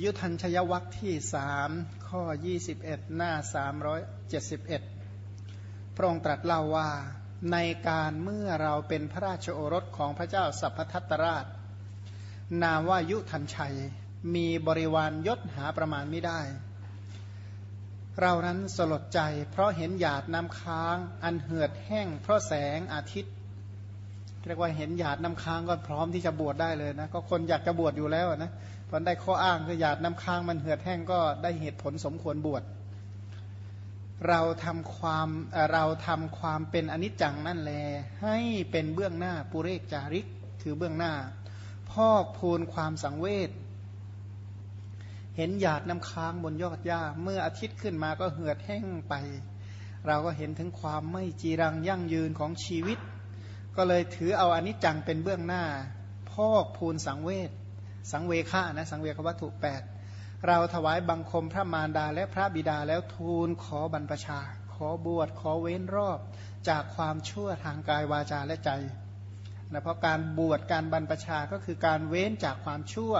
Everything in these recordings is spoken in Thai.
ยุทันชยวัคที่สามข้อ 21 หน้า 371 พระองค์ตรัสเล่าว่า ในการเมื่อเราเป็นพระราชโอรสของพระเจ้าสัพพทัตราช นามว่ายุทันชัยมีบริวารยศหาประมาณไม่ได้ เรานั้นสลดใจเพราะเห็นหยาดน้ำค้างอันเหือดแห้งเพราะแสงอาทิตย์เรียกว่าเห็นหยาดน้ำค้างก็พร้อมที่จะบวชได้เลยนะ ก็คนอยากจะบวชอยู่แล้วนะ พอได้ข้ออ้างคือหยาดน้ำค้างมันเหือดแห้งก็ได้เหตุผลสมควรบวชเราทำความเราทำความเป็นอนิจจังนั่นแล ให้เป็นเบื้องหน้าปุเรกจาริกคือเบื้องหน้า พอกพูนความสังเวชเห็นหยาดน้ำค้างบนยอดหญ้า เมื่ออาทิตย์ขึ้นมาก็เหือดแห้งไป เราก็เห็นถึงความไม่จีรังยั่งยืนของชีวิต ก็เลยถือเอาอนิจจังเป็นเบื้องหน้า พอกพูนสังเวช สังเวฆะนะสังเวควัตถุแปดเราถวายบังคมพระมารดาและพระบิดาแล้วทูลขอบรรพชา ขอบวชขอเว้นรอบจากความชั่วทางกายวาจาและใจนะเพราะการบวชการบรรพชาก็คือการเว้นจากความชั่ว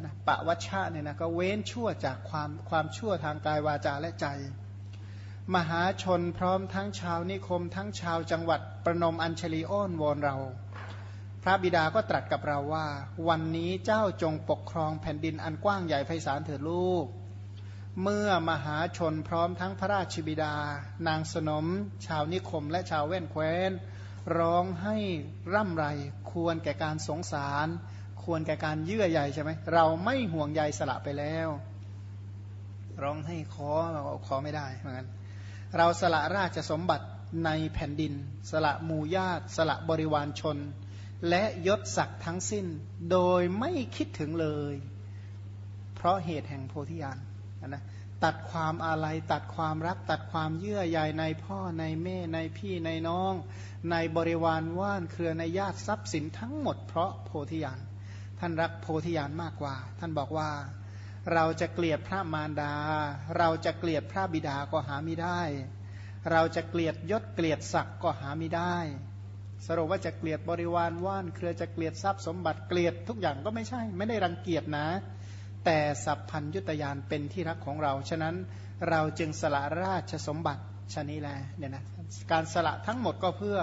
นะปะวัชชะเนี่ยนะก็เว้นชั่วจากความความชั่วทางกายวาจาและใจ มหาชนพร้อมทั้งชาวนิคมทั้งชาวจังหวัดประนมอัญชลีอ้อนวอนเรา ระบิดาก็ตรัสกับเราว่า วันนี้เจ้าจงปกครองแผ่นดินอันกว้างใหญ่ไพศาลเถิดลูก เมื่อมหาชนพร้อมทั้งพระราชบิดา นางสนม ชาวนิคมและชาวแว่นแคว้น ร้องให้ร่ำไรควรแก่การสงสาร ควรแก่การเยื่อใยใช่ไหมเราไม่ห่วงใยสละไปแล้ว ร้องให้ขอเราขอไม่ได้เหมือนกันเราสละราชสมบัติในแผ่นดิน สละมูญาติ สละบริวารชน และยศศักดิ์ทั้งสิ้น โดยไม่คิดถึงเลย เพราะเหตุแห่งโพธิญาณนะตัดความอาลัยตัดความรัก ตัดความเยื่อใยในพ่อในแม่ในพี่ในน้อง ในบริวารว่านเครือในญาติทรัพย์สินทั้งหมดเพราะโพธิญาณท่านรักโพธิญาณมากกว่า ท่านบอกว่า เราจะเกลียดพระมารดา เราจะเกลียดพระบิดาก็หาไม่ได้ เราจะเกลียดยศเกลียดศักดิ์ก็หาไม่ได้ สรุปว่าจะเกลียดบริวารว่าน เครือจะเกลียดทรัพย์สมบัติเกลียดทุกอย่างก็ไม่ใช่ ไม่ได้รังเกียจนะ แต่สัพพัญยุตยานเป็นที่รักของเรา ฉะนั้นเราจึงสละราชสมบัติชนี้แลเนี่ยนะการสละทั้งหมดก็เพื่อ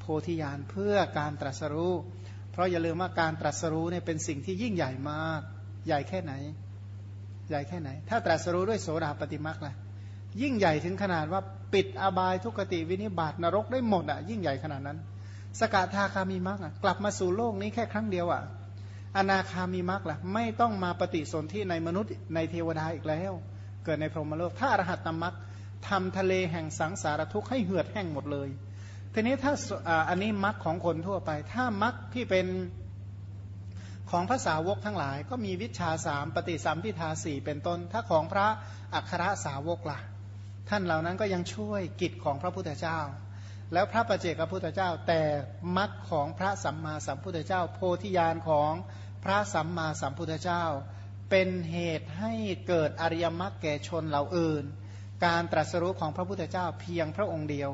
โพธิญาณเพื่อการตรัสรู้ เพราะอย่าลืมว่าการตรัสรู้เนี่ยเป็นสิ่งที่ยิ่งใหญ่มาก ใหญ่แค่ไหน ใหญ่แค่ไหน ถ้าตรัสรู้ด้วยโสดาปฏิมักล่ะยิ่งใหญ่ถึงขนาดว่าปิดอบายทุกติวินิบาตนรกได้หมดอะยิ่งใหญ่ขนาดนั้น สกทาคามีมักอะกลับมาสู่โลกนี้แค่ครั้งเดียวอะอนาคามีมักล่ะไม่ต้องมาปฏิสนธิในมนุษย์ในเทวดาอีกแล้ว เกิดในพรหมโลก ถ้าอรหัตตมักทำทะเลแห่งสังสารทุกข์ให้เหือดแห้งหมดเลย ทีนี้ถ้าอันนี้มรรคของคนทั่วไป ถ้ามรรคที่เป็นของภาษาวกทั้งหลาย ก็มีวิชาสามปฏิสัมพิทาสี่เป็นต้น ถ้าของพระอัครสาวกละ่ะ ท่านเหล่านั้นก็ยังช่วยกิจของพระพุทธเจ้า แล้วพระประเจกพระพุทธเจ้า แต่มรรคของพระสัมมาสัมพุทธเจ้า โพธิญาณของพระสัมมาสัมพุทธเจ้า เป็นเหตุให้เกิดอริยมรรคแก่ชนเหล่าอื่น การตรัสรู้ของพระพุทธเจ้าเพียงพระองค์เดียว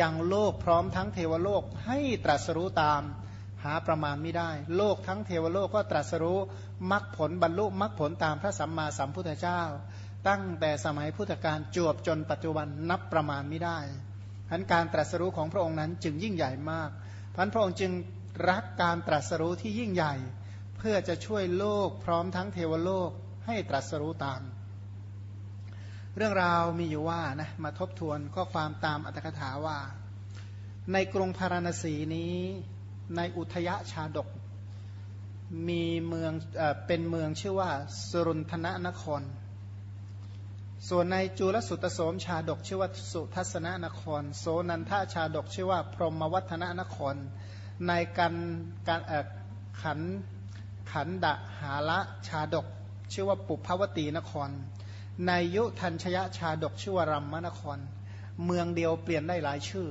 ยังโลกพร้อมทั้งเทวโลกให้ตรัสรู้ตามหาประมาณไม่ได้ โลกทั้งเทวโลกก็ตรัสรู้มรรคผลบรรลุมรรคผลตามพระสัมมาสัมพุทธเจ้า ตั้งแต่สมัยพุทธกาลจวบจนปัจจุบันนับประมาณไม่ได้ พันการตรัสรู้ของพระองค์นั้นจึงยิ่งใหญ่มากพันพระองค์จึงรักการตรัสรู้ที่ยิ่งใหญ่ เพื่อจะช่วยโลกพร้อมทั้งเทวโลกให้ตรัสรู้ตาม เรื่องราวมีอยู่ว่านะมาทบทวนข้อความตามอัตถกถาว่า ในกรุงพาราณสีนี้ในอุทยชาดก มีเมืองเอเป็นเมืองชื่อว่าสุรุนธนนคร ส่วนในจุลสุตโสมชาดกชื่อว่าสุทัศนนคร โสนันทาชาดกชื่อว่าพรหมวัฒนนคร ในกันการขันขันดะหาละชาดกชื่อว่าปุพพวตีนคร ในยุทันชยชาดกชื่อว่ารัมมนคร เมืองเดียวเปลี่ยนได้หลายชื่อ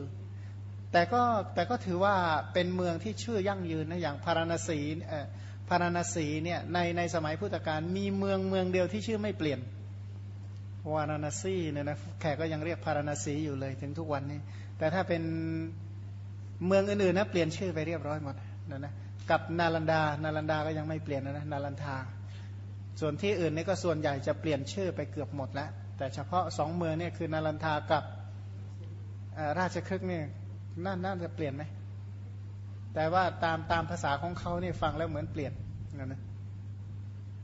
แต่ก็แต่ก็ถือว่าเป็นเมืองที่ชื่อยั่งยืนนะอย่างพาราณสีพาราณสีเนี่ยในในสมัยพุทธกาลมีเมืองเมืองเดียวที่ชื่อไม่เปลี่ยน วาราณสีเนี่ยนะแขกก็ยังเรียกพาราณสีอยู่เลยถึงทุกวันนี้ แต่ถ้าเป็นเมืองอื่นๆนะเปลี่ยนชื่อไปเรียบร้อยหมดนะนะกับนาลันดา นาลันดาก็ยังไม่เปลี่ยนนะนาลันทา ส่วนที่อื่นนี่ก็ส่วนใหญ่จะเปลี่ยนชื่อไปเกือบหมดแล้ว แต่เฉพาะสองเมืองเนี่ยคือนารันทากับราชครึกเนี่ยน่าน่าจะเปลี่ยนไหมแต่ว่าตามตามภาษาของเขาเนี่ยฟังแล้วเหมือนเปลี่ยนนะนะ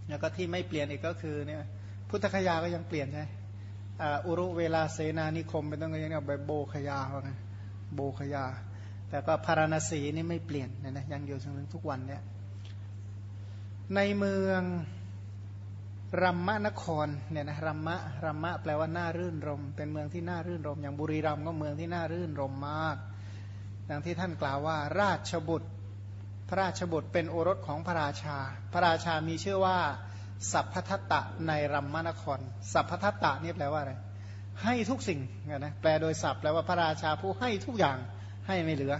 แล้วก็ที่ไม่เปลี่ยนอีกก็คือเนี่ย พุทธคยาก็ยังเปลี่ยนใช่อุรุเวลาเสนานิคมเป็นต้องอย่างนี้แบบโบขยาว่าไงโบขยา แต่ก็พาราณสีนี่ไม่เปลี่ยนนะนะยังอยู่จนถึงทุกวันเนี่ยในเมืองรัมมะนครเนี่ยนะรัมมะรัมมะแปลว่าน่ารื่นรม เป็นเมืองที่น่ารื่นรม อย่างบุรีรัมย์ก็เมืองที่น่ารื่นรมมากดังที่ท่านกล่าวว่า ราชบุตร พระราชบุตรเป็นโอรสของพระราชา พระราชามีชื่อว่า สัพพทัตตะในรัมมนคร สัพพทัตตะนี่แปลว่าอะไร ให้ทุกสิ่งนะแปลโดยศัพท์แปลว่าพระราชาผู้ให้ทุกอย่างให้ไม่เหลือ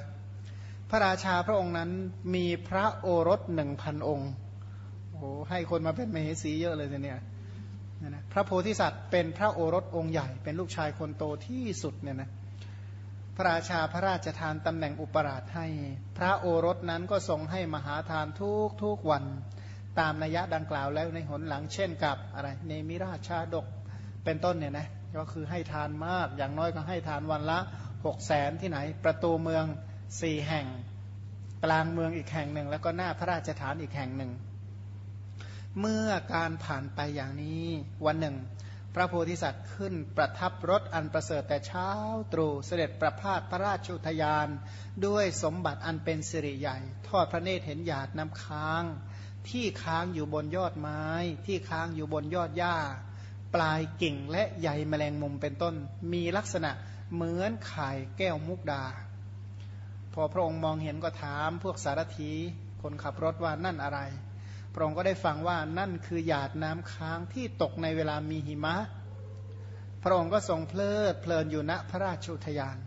พระราชาพระองค์นั้นมีพระโอรสหนึ่งพันองค์โอ้ให้คนมาเป็นมเหสีเยอะเลยเนี่ยนะพระโพธิสัตว์เป็นพระโอรสองค์ใหญ่ เป็นลูกชายคนโตที่สุดเนี่ยนะพระราชาพระราชทานตำแหน่งอุปราชให้ พระโอรสนั้นก็ทรงให้มหาทานทุกทุกวัน ตามนัยยะดังกล่าวแล้วในหนหลังเช่นกับอะไรเนมิราชาดกเป็นต้นเนี่ยนะก็คือให้ทานมากอย่างน้อยก็ให้ทานวันละหกแสนที่ไหน ประตูเมืองสี่แห่ง กลางเมืองอีกแห่งหนึ่ง แล้วก็หน้าพระราชฐานอีกแห่งหนึ่ง เมื่อการผ่านไปอย่างนี้วันหนึ่ง พระโพธิสัตว์ขึ้นประทับรถอันประเสริฐแต่เช้าตรู่เสด็จประพาสพระราชุทยาน ด้วยสมบัติอันเป็นสิริใหญ่ ทอดพระเนตรเห็นหยาดน้ำค้าง ที่ค้างอยู่บนยอดไม้ ที่ค้างอยู่บนยอดหญ้า ปลายกิ่งและใยแมลงมุมเป็นต้น มีลักษณะเหมือนไข่แก้วมุกดา พอพระองค์มองเห็นก็ถามพวกสารถีคนขับรถว่านั่นอะไร พระองค์ก็ได้ฟังว่านั่นคือหยาดน้ำค้างที่ตกในเวลามีหิมะ พระองค์ก็ทรงเพลิดเพลินอยู่ณพระราชุทยาน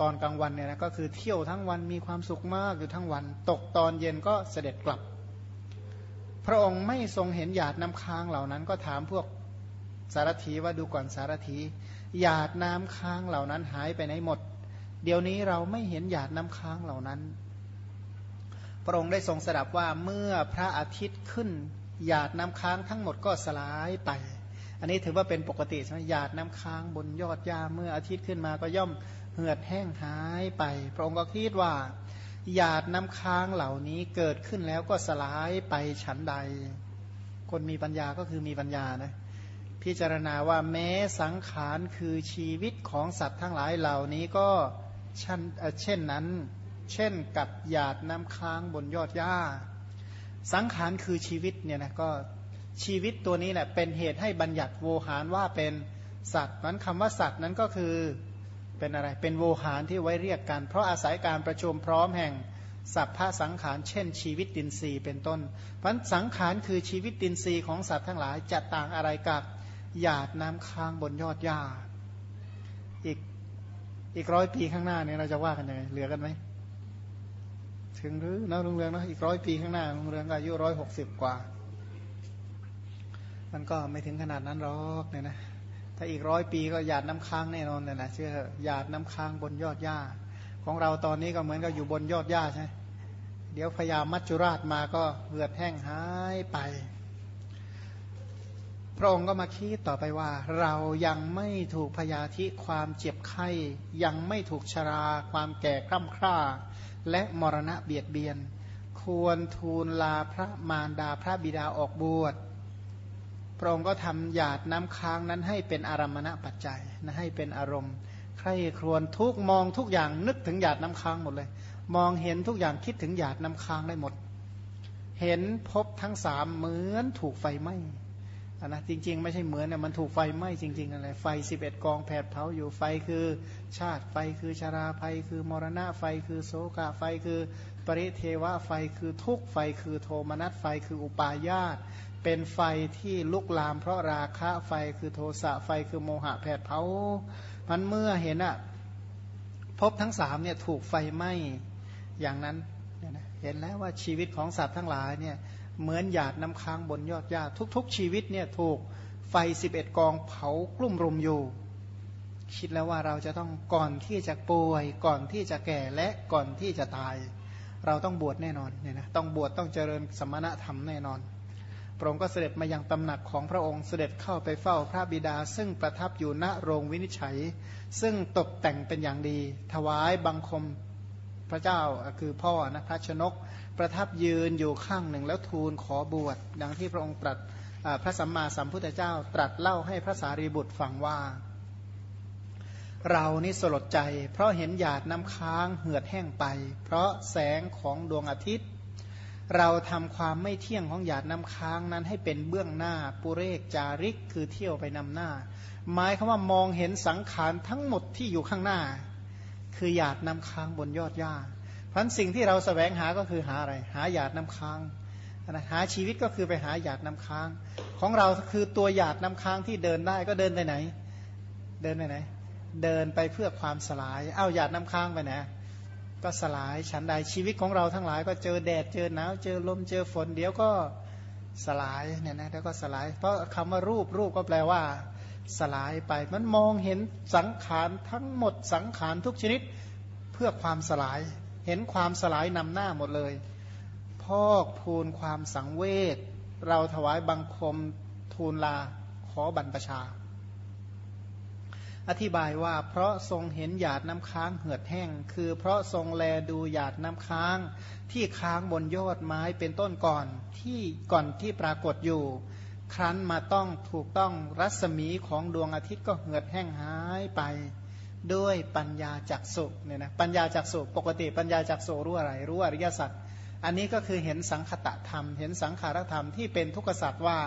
ตอนกลางวันเนี่ยนะก็คือเที่ยวทั้งวันมีความสุขมากอยู่ทั้งวัน ตกตอนเย็นก็เสด็จกลับ พระองค์ไม่ทรงเห็นหยาดน้ำค้างเหล่านั้น ก็ถามพวกสารถีว่าดูก่อนสารถีหยาดน้ำค้างเหล่านั้นหายไปไหนหมด เดี๋ยวนี้เราไม่เห็นหยาดน้ำค้างเหล่านั้น พระองค์ได้ทรงสดับว่าเมื่อพระอาทิตย์ขึ้น หยาดน้ำค้างทั้งหมดก็สลายไป อันนี้ถือว่าเป็นปกติใช่ไหมหยาดน้ำค้างบนยอดหญ้าเมื่ออาทิตย์ขึ้นมาก็ย่อมเหือดแห้งหายไป พระองค์ก็คิดว่า หยาดน้ำค้างเหล่านี้เกิดขึ้นแล้วก็สลายไปฉันใด คนมีปัญญาก็คือมีปัญญานะพิจารณาว่าแม้สังขารคือชีวิตของสัตว์ทั้งหลายเหล่านี้ก็เช่นนั้น เช่นกับหยาดน้ำค้างบนยอดหญ้า สังขารคือชีวิตเนี่ยนะก็ชีวิตตัวนี้แหละเป็นเหตุให้บัญญัติโวหารว่าเป็นสัตว์นั้นคำว่าสัตว์นั้นก็คือ เป็นอะไร เป็นโวหารที่ไว้เรียกกัน เพราะอาศัยการประชุมพร้อมแห่งสัพพะสังขาร เช่น ชีวิตดินทรีย์เป็นต้น เพราะสังขารคือชีวิตดินทรีย์ของสัตว์ทั้งหลายจะต่างอะไรกับหยาดน้ำค้างบนยอดหญ้า อีกอีกร้อยปีข้างหน้าเนี่ยเราจะว่ากันยังไงเหลือกันไหมถึงหรือนะลุงเรืองนะอีกร้อยปีข้างหน้าลุงเรืองอายุร้อยหกสิบกว่า มันก็ไม่ถึงขนาดนั้นหรอกเนี่ยนะ ถ้าอีกร้อยปีก็หยาดน้ำค้างแน่นอนเนี่ยนะเชื่อหยาดน้ำค้างบนยอดหญ้า ของเราตอนนี้ก็เหมือนกับอยู่บนยอดหญ้าใช่ เดี๋ยวพญามัจจุราชมาก็เหือดแห้งหายไป พระองค์ก็มาคิดต่อไปว่า เรายังไม่ถูกพยาธิความเจ็บไข้ ยังไม่ถูกชรา ความแก่คร่ำคร่า และมรณะเบียดเบียน ควรทูลลาพระมารดาพระบิดาออกบวช พระองค์ก็ทำหยาดน้ำค้างนั้นให้เป็นอารมณปัจจัยนะให้เป็นอารมณ์ ใครครวญทุกมองทุกอย่างนึกถึงหยาดน้ำค้างหมดเลย มองเห็นทุกอย่างคิดถึงหยาดน้ำค้างได้หมด เห็นพบทั้งสามเหมือนถูกไฟไหม้ นะจริง ๆ ไม่ใช่เหมือนนะมันถูกไฟไหม้จริงๆอะไรไฟสิบเอ็ดกองแผดเผาอยู่ไฟคือชาติไฟคือชาราไฟคือมรณะไฟคือโสกะไฟคือปริเทวะไฟคือทุกไฟคือโทมนัสไฟคืออุปาญาตเป็นไฟที่ลุกลาม เพราะราคะไฟคือโทสะไฟคือโมหะแผดเผามันเมื่อเห็นอะพบทั้งสามเนี่ยถูกไฟไหม้อย่างนั้นเห็นแล้วว่าชีวิตของสัตว์ทั้งหลายเนี่ย เหมือนหยาดน้ำค้างบนยอดหญ้าทุก ๆ ชีวิตเนี่ยถูกไฟสิบเอ็ดกองเผากลุ่มรุมอยู่ คิดแล้วว่าเราจะต้องก่อนที่จะป่วยก่อนที่จะแก่และก่อนที่จะตาย เราต้องบวชแน่นอนเนี่ยนะต้องบวชต้องเจริญสมณธรรมแน่นอนพระองค์ก็เสด็จมายังตำหนักของพระองค์เสด็จเข้าไปเฝ้าพระบิดา ซึ่งประทับอยู่ณโรงวินิจฉัย ซึ่งตกแต่งเป็นอย่างดี ถวายบังคม พระเจ้าคือพ่อนะพระชนกประทับยืนอยู่ข้างหนึ่งแล้วทูลขอบวชดังที่พระองค์ตรัสพระสัมมาสัมพุทธเจ้า ตรัสเล่าให้พระสารีบุตรฟังว่า เรานี่สลดใจ เพราะเห็นหยาดน้ำค้างเหือดแห้งไป เพราะแสงของดวงอาทิตย์ เราทำความไม่เที่ยงของหยาดน้ำค้างนั้นให้เป็นเบื้องหน้าปุเรกจาริกคือเที่ยวไปนำหน้า หมายคำว่ามองเห็นสังขารทั้งหมดที่อยู่ข้างหน้า คือหยาดน้ำค้างบนยอดหญ้าพันสิ่งที่เราสแสวงหาก็คือหาอะไร หาหยาดน้ำค้างนะหาชีวิตก็คือไปหาหยาดน้ำค้าง ของเราคือตัวหยาดน้ำค้างที่เดินได้ก็เดินไปไหน เดินไปไหน เดินไปเพื่อความสลาย เอ้าหยาดน้ำค้างไปไหนก็สลายฉันใดชีวิตของเราทั้งหลาย ก็เจอแดดเจอหนาวเจอลมเจอฝนเดี๋ยวก็สลายเนี่ยนะแล้วก็สลาย เพราะคำว่ารูปรูปก็แปลว่า สลายไป มันมองเห็นสังขารทั้งหมดสังขารทุกชนิดเพื่อความสลาย เห็นความสลายนำหน้าหมดเลย พอกพูนความสังเวชเราถวายบังคมทูลลาขอบรรพชา อธิบายว่าเพราะทรงเห็นหยาดน้ำค้างเหือดแห้ง คือเพราะทรงแลดูหยาดน้ำค้างที่ค้างบนยอดไม้เป็นต้นก่อนที่ก่อนที่ปรากฏอยู่ ครั้นมาต้องถูกต้องรัศมีของดวงอาทิตย์ก็เหือดแห้งหายไปด้วยปัญญาจักสุเนี่ยนะปัญญาจักสุปกติปัญญาจักสุรู้อะไรรู้อริยสัจอันนี้ก็คือเห็นสังคตะธรรม เห็นสังขารธรรมที่เป็นทุกขสัตว์ว่า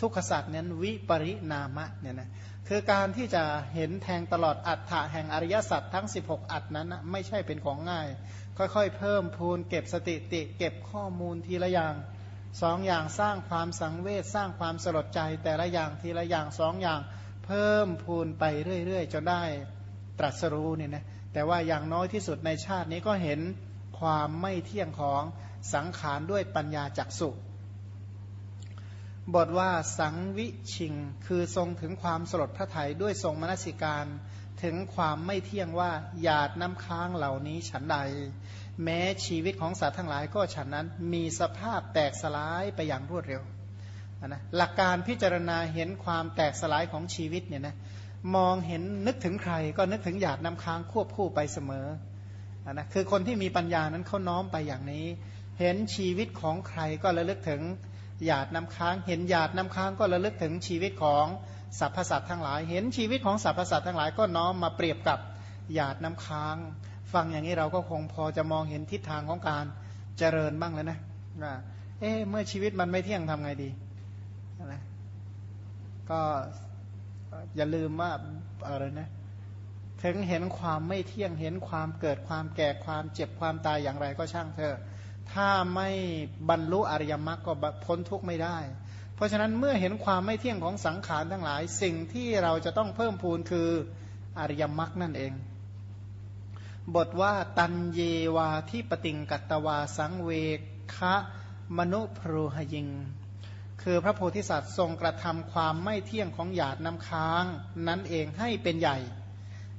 ทุกขสัตว์นั้นวิปริณามะเนี่ยนะคือการที่จะเห็นแทงตลอดอัฏฐะแห่งอริยสัจทั้ง 16 อัตนั้นไม่ใช่เป็นของง่าย ค่อยๆ เพิ่มพูนเก็บสติติ เก็บข้อมูลทีละอย่าง สองอย่างสร้างความสังเวชสร้างความสลดใจ แต่ละอย่างทีละอย่างสองอย่างเพิ่มพูนไปเรื่อยๆจนได้ตรัสรู้เนี่ยนะแต่ว่าอย่างน้อยที่สุดในชาตินี้ก็เห็นความไม่เที่ยงของสังขารด้วยปัญญาจักสุบทว่าสังวิชิง คือทรงถึงความสลดพระไทยด้วยทรงมนสิการ ถึงความไม่เที่ยงว่าหยาดน้ำค้างเหล่านี้ฉันใด แม้ชีวิตของสัตว์ทั้งหลายก็ฉันนั้นมีสภาพแตกสลายไปอย่างรวดเร็วนะหลักการพิจารณาเห็นความแตกสลายของชีวิตเนี่ยนะมองเห็นนึกถึงใครก็นึกถึงหยาดน้ำค้างควบคู่ไปเสมอนะคือคนที่มีปัญญานั้นเขาน้อมไปอย่างนี้ เห็นชีวิตของใครก็ระลึกถึงหยาดน้ำค้าง เห็นหยาดน้ำค้างก็ระลึกถึงชีวิตของสรรพสัตว์ทั้งหลาย เห็นชีวิตของสรรพสัตว์ทั้งหลายก็น้อมมาเปรียบกับหยาดน้ำค้าง ฟังอย่างนี้เราก็คงพอจะมองเห็นทิศทางของการเจริญบ้างแล้วนะว่าเอ๊ะเมื่อชีวิตมันไม่เที่ยงทำไงดีนะก็อย่าลืมว่าอะไรนะถึงเห็นความไม่เที่ยงเห็นความเกิดความแก่ความเจ็บความตายอย่างไรก็ช่างเถอะถ้าไม่บรรลุอริยมรรคก็พ้นทุกข์ไม่ได้ เพราะฉะนั้นเมื่อเห็นความไม่เที่ยงของสังขารทั้งหลาย สิ่งที่เราจะต้องเพิ่มพูนคืออริยมรรคนั่นเอง บทว่าตันเยวาที่ปติงกัตวาสังเวคะมนุพรหยิง คือพระโพธิสัตว์ทรงกระทำความไม่เที่ยงของหยาดน้ำค้าง นั้นเองให้เป็นใหญ่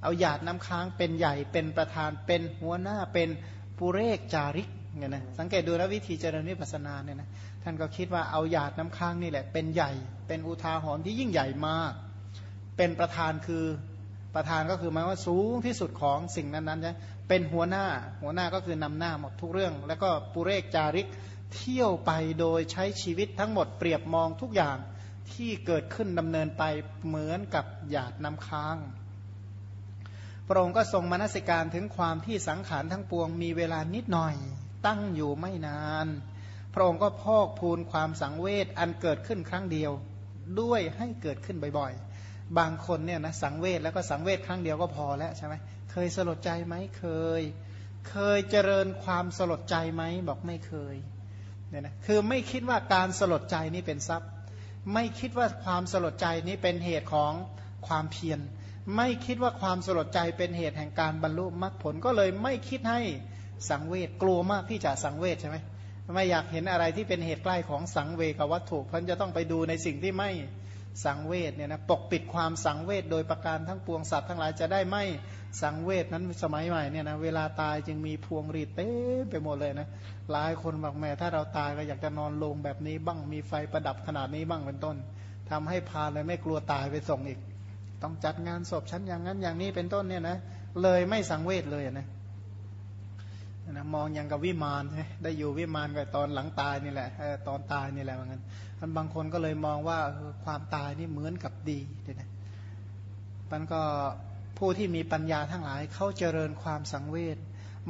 เอาหยาดน้ำค้างเป็นใหญ่เป็นประธานเป็นหัวหน้าเป็นปุเรกจาริกเนี่ยนะสังเกตดูแล้ววิธีเจริญวิปัสสนาเนี่ยนะท่านก็คิดว่าเอาหยาดน้ำค้างนี่แหละเป็นใหญ่ เป็นอุทาหรณ์ที่ยิ่งใหญ่มาก เป็นประธานคือ ประธานก็คือหมายว่าสูงที่สุดของสิ่งนั้นๆใช่เป็นหัวหน้าหัวหน้าก็คือนำหน้าหมดทุกเรื่อง แล้วก็ปุเรกจาริกเที่ยวไปโดยใช้ชีวิตทั้งหมดเปรียบมองทุกอย่างที่เกิดขึ้นดำเนินไปเหมือนกับหยาดน้ำค้าง พระองค์ก็ทรงมนสิการถึงความที่สังขารทั้งปวงมีเวลานิดหน่อย ตั้งอยู่ไม่นาน พระองค์ก็พอกพูนความสังเวชอันเกิดขึ้นครั้งเดียวด้วยให้เกิดขึ้นบ่อยๆ บางคนเนี่ยนะสังเวชแล้วก็สังเวชครั้งเดียวก็พอแล้วใช่ไหมเคยสลดใจไหมเคย เคยเจริญความสลดใจไหมบอกไม่เคยเนี่ยนะคือไม่คิดว่าการสลดใจนี่เป็นทรัพย์ ไม่คิดว่าความสลดใจนี้เป็นเหตุของความเพียรไม่คิดว่าความสลดใจเป็นเหตุแห่งการบรรลุมรรคผลก็เลยไม่คิดให้สังเวชกลัวมากที่จะสังเวชใช่ไหมไม่อยากเห็นอะไรที่เป็นเหตุใกล้ของสังเวกวัตถุพันจะต้องไปดูในสิ่งที่ไม่ สังเวชเนี่ยนะปกปิดความสังเวชโดยประการทั้งปวงสัตว์ทั้งหลายจะได้ไม่สังเวชนั้นสมัยใหม่เนี่ยนะเวลาตายจึงมีพวงรีดเต็มไปหมดเลยนะหลายคนบอกแม่ถ้าเราตายก็อยากจะนอนลงแบบนี้บ้างมีไฟประดับขนาดนี้บ้างเป็นต้นทำให้พาเลยไม่กลัวตายไปส่งอีก ต้องจัดงานศพชั้นอย่างนั้นอย่างนี้เป็นต้นเนี่ยนะเลยไม่สังเวชเลยนะ นะมองอย่างกับวิมานใช่ได้อยู่วิมานกับตอนหลังตายนี่แหละตอนตายนี่แหละเหมือนกันมันบางคนก็เลยมองว่าความตายนี่เหมือนกับดีเนี่ยมันก็ผู้ที่มีปัญญาทั้งหลายเขาเจริญความสังเวช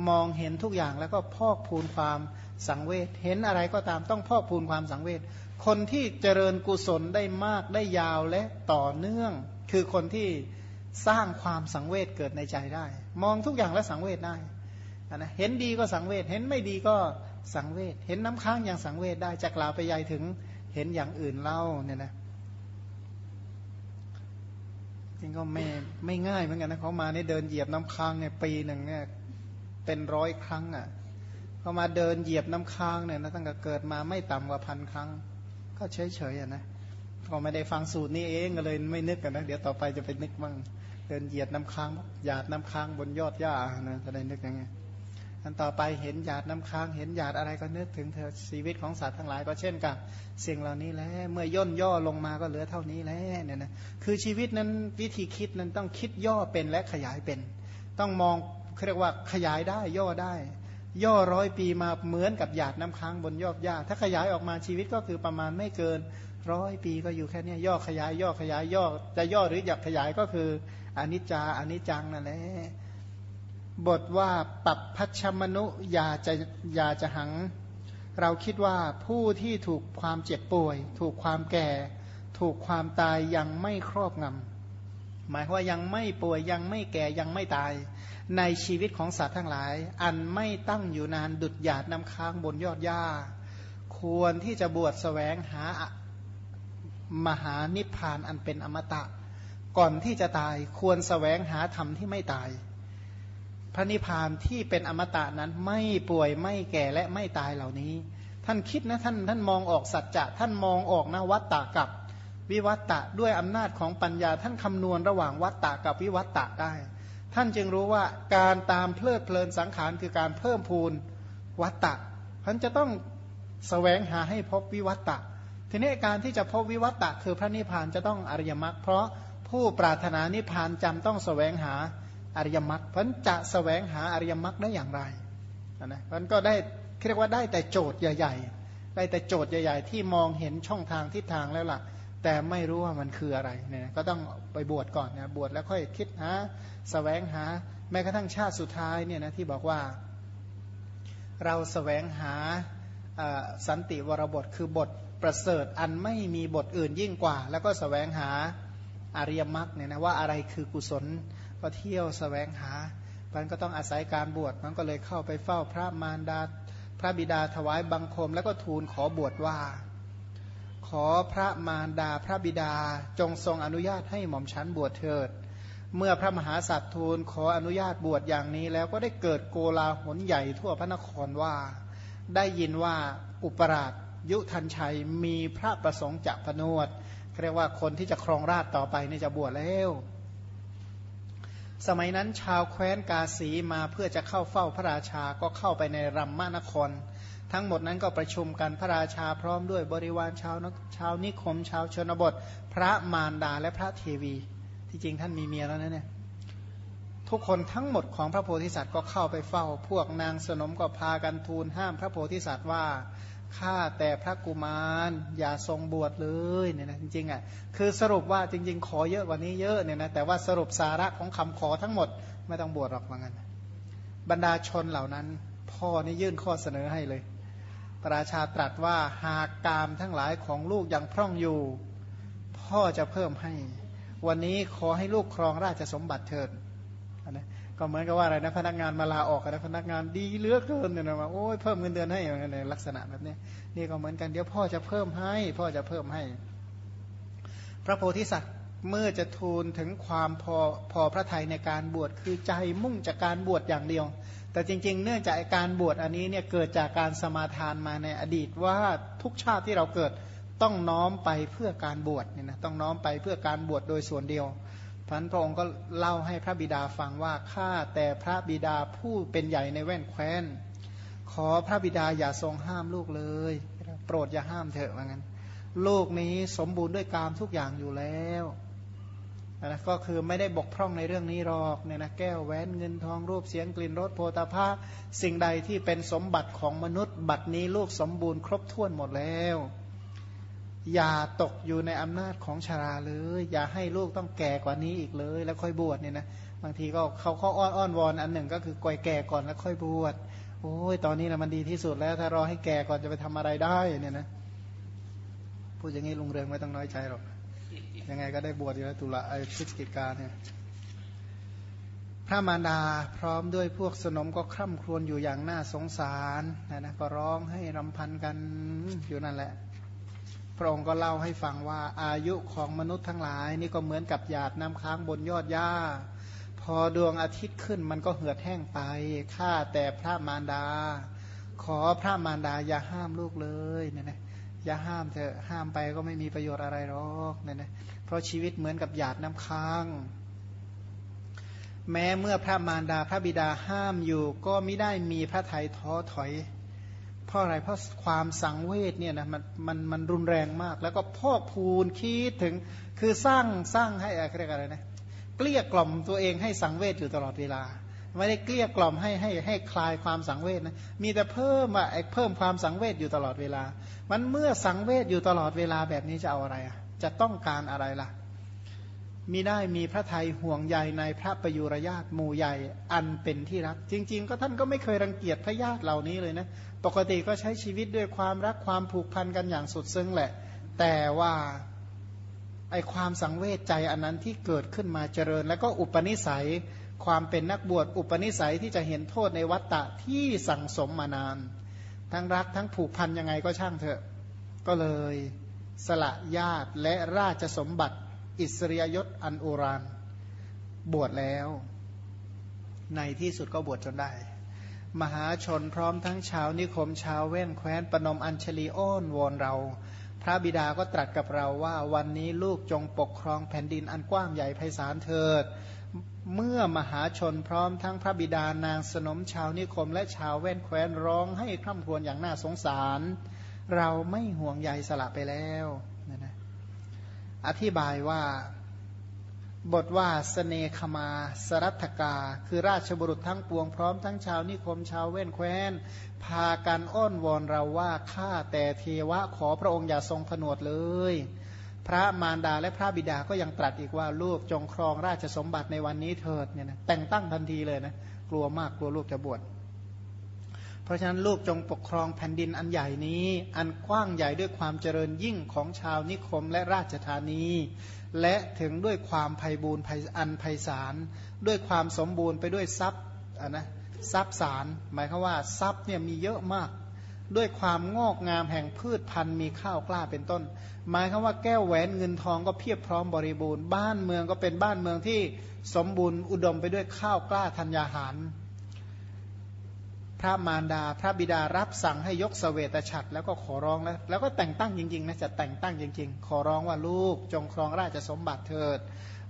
มองเห็นทุกอย่างแล้วก็พอกพูนความสังเวชเห็นอะไรก็ตามต้องพอกพูนความสังเวชคนที่เจริญกุศลได้มากได้ยาวและต่อเนื่อง คือคนที่สร้างความสังเวชเกิดในใจได้ มองทุกอย่างแล้วสังเวชได้ นะเห็นดีก็สังเวชเห็นไม่ดีก็สังเวชเห็นน้ำค้างอย่างสังเวชได้จากลาไปใหญ่ถึงเห็นอย่างอื่นเล่าเนี่ยนะจริงก็ไม่ไม่ง่ายเหมือนกันนะเขามาเนี่ยเดินเหยียบน้ำค้างเนี่ยปีหนึ่งเนี่ยเป็นร้อยครั้งอะเขามาเดินเหยียบน้ำค้างเนี่ยนะตั้งแต่เกิดมาไม่ต่ำกว่าพันครั้ง ก็เฉยเฉยอะนะก็ไม่ได้ฟังสูตรนี้เองก็เลยไม่นึกกันนะเดี๋ยวต่อไปจะไปนึกบ้างเดินเหยียดน้ำค้างหยาดน้ำค้างบนยอดหญ้านะจะได้นึกยังไง อันต่อไปเห็นหยาดน้ำค้างเห็นหยาดอะไรก็นึกถึงเธอชีวิตของสัตว์ทั้งหลายก็เช่นกันสิ่งเหล่านี้แล้วเมื่อย่นย่อลงมาก็เหลือเท่านี้แล้วเนี่ยนะคือชีวิตนั้นวิธีคิดนั้นต้องคิดย่อเป็นและขยายเป็น ต้องมองเรียกว่าขยายได้ย่อได้ ย่อร้อยปีมาเหมือนกับหยาดน้ำค้างบนยอดหญ้าถ้าขยายออกมาชีวิตก็คือประมาณไม่เกินร้อยปีก็อยู่แค่นี้ย่อขยายย่อขยายย่อจะย่อหรืออยากขยายก็คืออนิจจาอนิจจังนั่นแหละ บทว่าปับพัชมนุยาจะยาจะหัง เราคิดว่าผู้ที่ถูกความเจ็บป่วย ถูกความแก่ ถูกความตายยังไม่ครอบงำหมายว่ายังไม่ป่วยยังไม่แก่ยังไม่ตาย ในชีวิตของสัตว์ทั้งหลาย อันไม่ตั้งอยู่นานดุดหยาดน้ำค้างบนยอดหญ้า ควรที่จะบวชแสวงหามหานิพพานอันเป็นอมตะ ก่อนที่จะตายควรแสวงหาธรรมที่ไม่ตาย พระนิพพานที่เป็นอมตะนั้นไม่ป่วยไม่แก่และไม่ตายเหล่านี้ ท่านคิดนะท่านท่านมองออกสัจจะท่านมองออกนะวัตตะกับวิวัตตะด้วยอำนาจของปัญญาท่านคำนวณระหว่างวัตตะกับวิวัตตะได้ ท่านจึงรู้ว่าการตามเพลิดเพลินสังขารคือการเพิ่มพูนวัตตะท่านจะต้องสแสวงหาให้พบวิวัตตะทีนี้การที่จะพบวิวัตตะคือพระนิพพานจะต้องอริยมรรคเพราะผู้ปรารถนานิพพานจำต้องสแสวงหา อริยมรรคเพราะจะสแสวงหาอริยมรรคได้อย่างไรนะมันก็ได้เรียกว่าได้แต่โจทย์ใหญ่ ๆ ได้แต่โจทย์ใหญ่ ๆ ที่มองเห็นช่องทางทิศทางแล้วล่ะ แต่ไม่รู้ว่ามันคืออะไรเนี่ยก็ต้องไปบวชก่อนนะบวชแล้วค่อยคิดหาสแสวงหาแม้กระทั่งชาติสุดท้ายเนี่ยนะที่บอกว่า เราสแสวงหาสันติวรบทคือบทประเสริฐอันไม่มีบทอื่นยิ่งกว่า แล้วก็สแสวงหาอริยมรรคเนี่ยนะว่าอะไรคือกุศล ก็เที่ยวสแสวงหา มันก็ต้องอาศัยการบวช มันก็เลยเข้าไปเฝ้าพระมารดา พระบิดาถวายบังคม แล้วก็ทูลขอบวชว่า ขอพระมารดาพระบิดาจงทรงอนุญาตให้หม่อมชั้นบวชเถิด เมื่อพระมหาสัตว์ทูลขออนุญาตบวชอย่างนี้ แล้วก็ได้เกิดโกลาหลใหญ่ทั่วพระนครว่า ได้ยินว่าอุปราชยุทันชัยมีพระประสงค์จะพนวดเรียกว่าคนที่จะครองราชต่อไปนี่จะบวชแล้ว สมัยนั้นชาวแคว้นกาสีมาเพื่อจะเข้าเฝ้าพระราชาก็เข้าไปในรัมมานคร ทั้งหมดนั้นก็ประชุมกันพระราชาพร้อมด้วยบริวารชาวนชาวนิคม ชาวชนบท พระมารดาและพระเทวี ที่จริงท่านมีเมียแล้วนะเนี่ยทุกคนทั้งหมดของพระโพธิสัตว์ก็เข้าไปเฝ้า พวกนางสนมก็พากันทูลห้ามพระโพธิสัตว์ว่า ข้าแต่พระกุมารอย่าทรงบวชเลยเนี่ยนะจริงๆอะคือสรุปว่าจริง ๆ ขอเยอะกว่านี้เยอะเนี่ยนะแต่ว่าสรุปสาระของคำขอทั้งหมดไม่ต้องบวชหรอกว่างั้นบรรดาชนเหล่านั้น พ่อนี่ยื่นข้อเสนอให้เลยพระราชาตรัสว่าหากกามทั้งหลายของลูกยังพร่องอยู่ พ่อจะเพิ่มให้ วันนี้ขอให้ลูกครองราชสมบัติเถิดนะ ก็เหมือนกับว่าอะไรนะพนักงานมาลาออกนะพนักงานดีเลือกเกินเนี่ยนะว่าโอ้ยเพิ่มเงินเดือนให้อย่างเงี้ยลักษณะแบบนี้นี่ก็เหมือนกันเดี๋ยวพ่อจะเพิ่มให้ พ่อจะเพิ่มให้ พระโพธิสัตว์เมื่อจะทูลถึงความพอพอพระทัยในการบวชคือใจมุ่งจากการบวชอย่างเดียว แต่จริง ๆ เนื่องจากการบวชอันนี้เนี่ยเกิดจากการสมาทานมาในอดีตว่าทุกชาติที่เราเกิดต้องน้อมไปเพื่อการบวชเนี่ยนะต้องน้อมไปเพื่อการบวชโดยส่วนเดียว พันพระองค์ก็เล่าให้พระบิดาฟังว่าข้าแต่พระบิดาผู้เป็นใหญ่ในแว่นแคว้น ขอพระบิดาอย่าทรงห้ามลูกเลย โปรดอย่าห้ามเถอะว่างั้นลูกนี้สมบูรณ์ด้วยกามทุกอย่างอยู่แล้วนะก็คือไม่ได้บกพร่องในเรื่องนี้หรอกเนี่ยนะแก้วแหวนเงินทองรูปเสียงกลิ่นรสโพธาภาสิ่งใดที่เป็นสมบัติของมนุษย์ บัดนี้ลูกสมบูรณ์ครบถ้วนหมดแล้ว อย่าตกอยู่ในอำนาจของชาราเลย อย่าให้ลูกต้องแก่กว่านี้อีกเลย แล้วค่อยบวชเนี่ยนะบางทีก็เขาเขาอ้อนอ้อนวอนอันหนึ่งก็คือกวยแก่ก่อนแล้วค่อยบวชโอ้ยตอนนี้นะมันดีที่สุดแล้วถ้ารอให้แก่ก่อนจะไปทำอะไรได้เนี่ยนะพูดอย่างนี้ลุงเรืองไม่ต้องน้อยใจหรอกยังไงก็ได้บวชอยู่แล้วตุลาไอพฤศจิกาเนี่ยพระมารดาพร้อมด้วยพวกสนมก็คร่ำครวญอยู่อย่างน่าสงสารนะนะก็ร้องให้รำพันกันอยู่นั่นแหละ พระองค์ก็เล่าให้ฟังว่าอายุของมนุษย์ทั้งหลาย นี่ก็เหมือนกับหยาดน้ำค้างบนยอดหญ้า พอดวงอาทิตย์ขึ้นมันก็เหือดแห้งไปข้าแต่พระมารดา ขอพระมารดาอย่าห้ามลูกเลยเนี่ยนะอย่าห้ามเถอะห้ามไปก็ไม่มีประโยชน์อะไรหรอกเนี่ยนะเพราะชีวิตเหมือนกับหยาดน้ำค้าง แม้เมื่อพระมารดาพระบิดาห้ามอยู่ ก็ไม่ได้มีพระไทยท้อถอย เพราะอะไรเพราะความสังเวชเนี่ยนะมันมันมันรุนแรงมาก แล้วก็พ่อพูนคิดถึงคือสร้างสร้างให้อะไรเรียกอะไรนะเกลี้ยกล่อมตัวเองให้สังเวชอยู่ตลอดเวลา ไม่ได้เกลี้ยกล่อมให้ให้ให้คลายความสังเวชนะมีแต่เพิ่มอะเพิ่มความสังเวชอยู่ตลอดเวลา มันเมื่อสังเวชอยู่ตลอดเวลาแบบนี้จะเอาอะไรอะจะต้องการอะไรล่ะ มีได้มีพระไทยห่วงใยในพระประยุรญาติหมู่ใหญ่อันเป็นที่รัก จริง ๆ ก็ท่านก็ไม่เคยรังเกียจพระญาติเหล่านี้เลยนะ ปกติก็ใช้ชีวิตด้วยความรักความผูกพันกันอย่างสุดซึ้งแหละ แต่ว่าไอความสังเวชใจอันนั้นที่เกิดขึ้นมาเจริญ แล้วก็อุปนิสัยความเป็นนักบวชอุปนิสัยที่จะเห็นโทษในวัฏฏะที่สั่งสมมานาน ทั้งรักทั้งผูกพันยังไงก็ช่างเถอะ ก็เลย สละญาติและราชสมบัติ อิสริยยศอันโอรานบวชแล้ว ในที่สุดก็บวชจนได้ มหาชนพร้อมทั้งชาวนิคมชาวแว่นแคว้นปนมอัญชลีอ้อนวอนเรา พระบิดาก็ตรัสกับเราว่าวันนี้ลูกจงปกครองแผ่นดินอันกว้างใหญ่ไพศาลเถิด เมื่อมหาชนพร้อมทั้งพระบิดานางสนมชาวนิคมและชาวแว่นแคว้นร้องให้คร่ำครวญอย่างน่าสงสาร เราไม่ห่วงใยสละไปแล้ว อธิบายว่าบทว่าสเนคมาสรัตกา คือราชบุรุษทั้งปวงพร้อมทั้งชาวนิคมชาวเว้นแคว้น พากันอ้อนวอนเราว่าข้าแต่เทวะขอพระองค์อย่าทรงผนวดเลย พระมารดาและพระบิดาก็ยังตรัสอีกว่าลูกจงครองราชสมบัติในวันนี้เถิดเนี่ยนะแต่งตั้งทันทีเลยนะกลัวมากกลัวลูกจะบวช เพราะฉะนั้นลูกจงปกครองแผ่นดินอันใหญ่นี้ อันกว้างใหญ่ด้วยความเจริญยิ่งของชาวนิคมและราชธานี และถึงด้วยความไพ่บูรณ์อันไพศาลด้วยความสมบูรณ์ไปด้วยทรัพย์นะทรัพย์สาร หมายคือว่าทรัพย์เนี่ยมีเยอะมาก ด้วยความงอกงามแห่งพืชพันธุ์มีข้าวกล้าเป็นต้น หมายคือว่าแก้วแหวนเงินทองก็เพียบพร้อมบริบูรณ์ บ้านเมืองก็เป็นบ้านเมืองที่สมบูรณ์อุดมไปด้วยข้าวกล้าธัญญาหาร ระมารดา พระบิดารับสั่งให้ยกสเสวตฉัตรแล้วก็ขอร้องแล้วแล้วก็แต่งตั้งจริงๆนะจะแต่งตั้งจริง ๆ ขอร้องว่าลูกจงครองราชสมบัติเถิด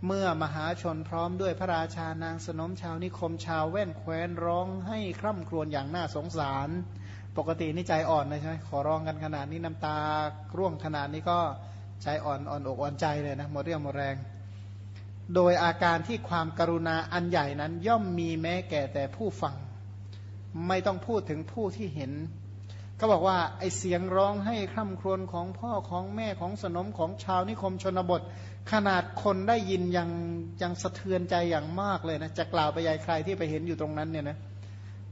เมื่อมหาชนพร้อมด้วยพระราชานางสนมชาวนิคมชาวแว่นแคว้นร้องให้คร่ำครวญอย่างน่าสงสาร ปกตินี่ใจอ่อนเลยใช่ไหมขอร้องกันขนาดนี้น้ำตาร่วงขนาดนี้ก็ใจอ่อนอ่อนอกอ่อนใจเลยนะหมดเรี่ยวหมดแรงโดยอาการที่ความกรุณาอันใหญ่นั้นย่อมมีแม้แก่แต่ผู้ฟัง ไม่ต้องพูดถึงผู้ที่เห็น ก็บอกว่าไอเสียงร้องให้คร่ำครวญของพ่อของแม่ของสนมของชาวนิคมชนบท ขนาดคนได้ยินยังยังสะเทือนใจอย่างมากเลยนะจะกล่าวไปยายใครที่ไปเห็นอยู่ตรงนั้นเนี่ยนะ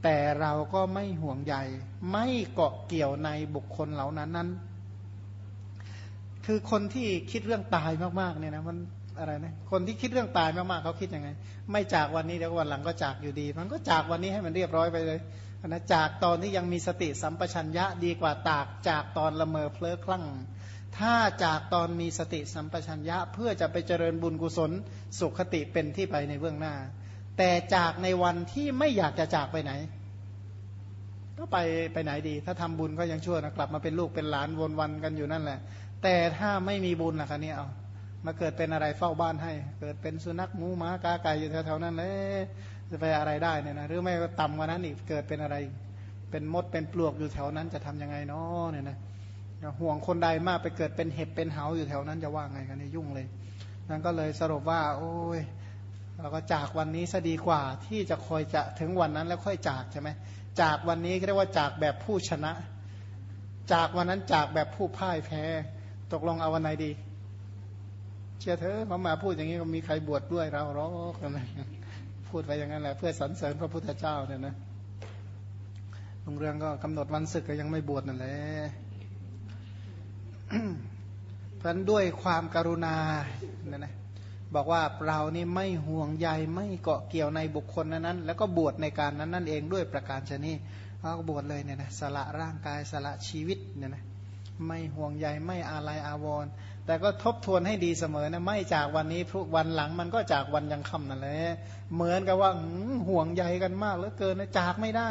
แต่เราก็ไม่ห่วงใยไม่เกาะเกี่ยวในบุคคลเหล่านั้นนั้น คือคนที่คิดเรื่องตายมากๆเนี่ยนะมัน อะไรนะคนที่คิดเรื่องตายมากๆเขาคิดยังไง ไม่จากวันนี้เดี๋ยววันหลังก็จากอยู่ดี มันก็จากวันนี้ให้มันเรียบร้อยไปเลยนะจากตอนที่ยังมีสติสัมปชัญญะดีกว่าตากจากตอนละเมอเพลอคลั่ง ถ้าจากตอนมีสติสัมปชัญญะเพื่อจะไปเจริญบุญกุศลสุขติเป็นที่ไปในเบื้องหน้า แต่จากในวันที่ไม่อยากจะจากไปไหน ก็ไปไปไหนดี ถ้าทำบุญก็ยังชั่วนะกลับมาเป็นลูกเป็นหลานวนวันกันอยู่นั่นแหละ แต่ถ้าไม่มีบุญล่ะคะเนี่ยเอา มาเกิดเป็นอะไรเฝ้าบ้านให้ เกิดเป็นสุนัขหมูหมากาไก่อยู่แถวๆนั้นเลยจะไปอะไรได้เนี่ยนะหรือไม่ก็ต่ำกว่านั้นอีกเกิดเป็นอะไร เป็นมดเป็นปลวกอยู่แถวนั้นจะทํำยังไงเนาะเนี่ยนะห่วงคนใดมากไปเกิดเป็นเห็บเป็นเหาอยู่แถวนั้นจะว่าไงกันเนี่ยยุ่งเลยนั่นก็เลยสรุปว่า โอ้ยเราก็จากวันนี้ซะดีกว่าที่จะคอยจะถึงวันนั้นแล้วค่อยจากใช่ไหมจากวันนี้เรียกว่าจากแบบผู้ชนะ จากวันนั้นจากแบบผู้พ่ายแพ้ ตกลงเอาวันไหนดี เชื่อเธอพอมาพูดอย่างนี้ก็มีใครบวชดด้วยเราหรอกนะพูดไปอย่างนั้นแหละเพื่อสรรเสริญพระพุทธเจ้าเนี่ยนะลงเรื่องก็กำหนดวันศึกก็ยังไม่บวชนั่นแหละเพราะด้วยความการุณาเนี่ยนะบอกว่าเรานี่ไม่ห่วงใยไม่เกาะเกี่ยวในบุคคลนั้นแล้วก็บวชในการนั้นนั่นเองด้วยประการชนีเขาก็บวชเลยเนี่ยนะสละร่างกายสละชีวิตเนี่ยนะ ไม่ห่วงใยไม่อาลัยอาวรณ์แต่ก็ทบทวนให้ดีเสมอนะไม่จากวันนี้พรุ่วันหลังมันก็จากวันยังค่ำนั่นแหละเหมือนกับว่าห่วงใยกันมากเหลือเกินนะจากไม่ได้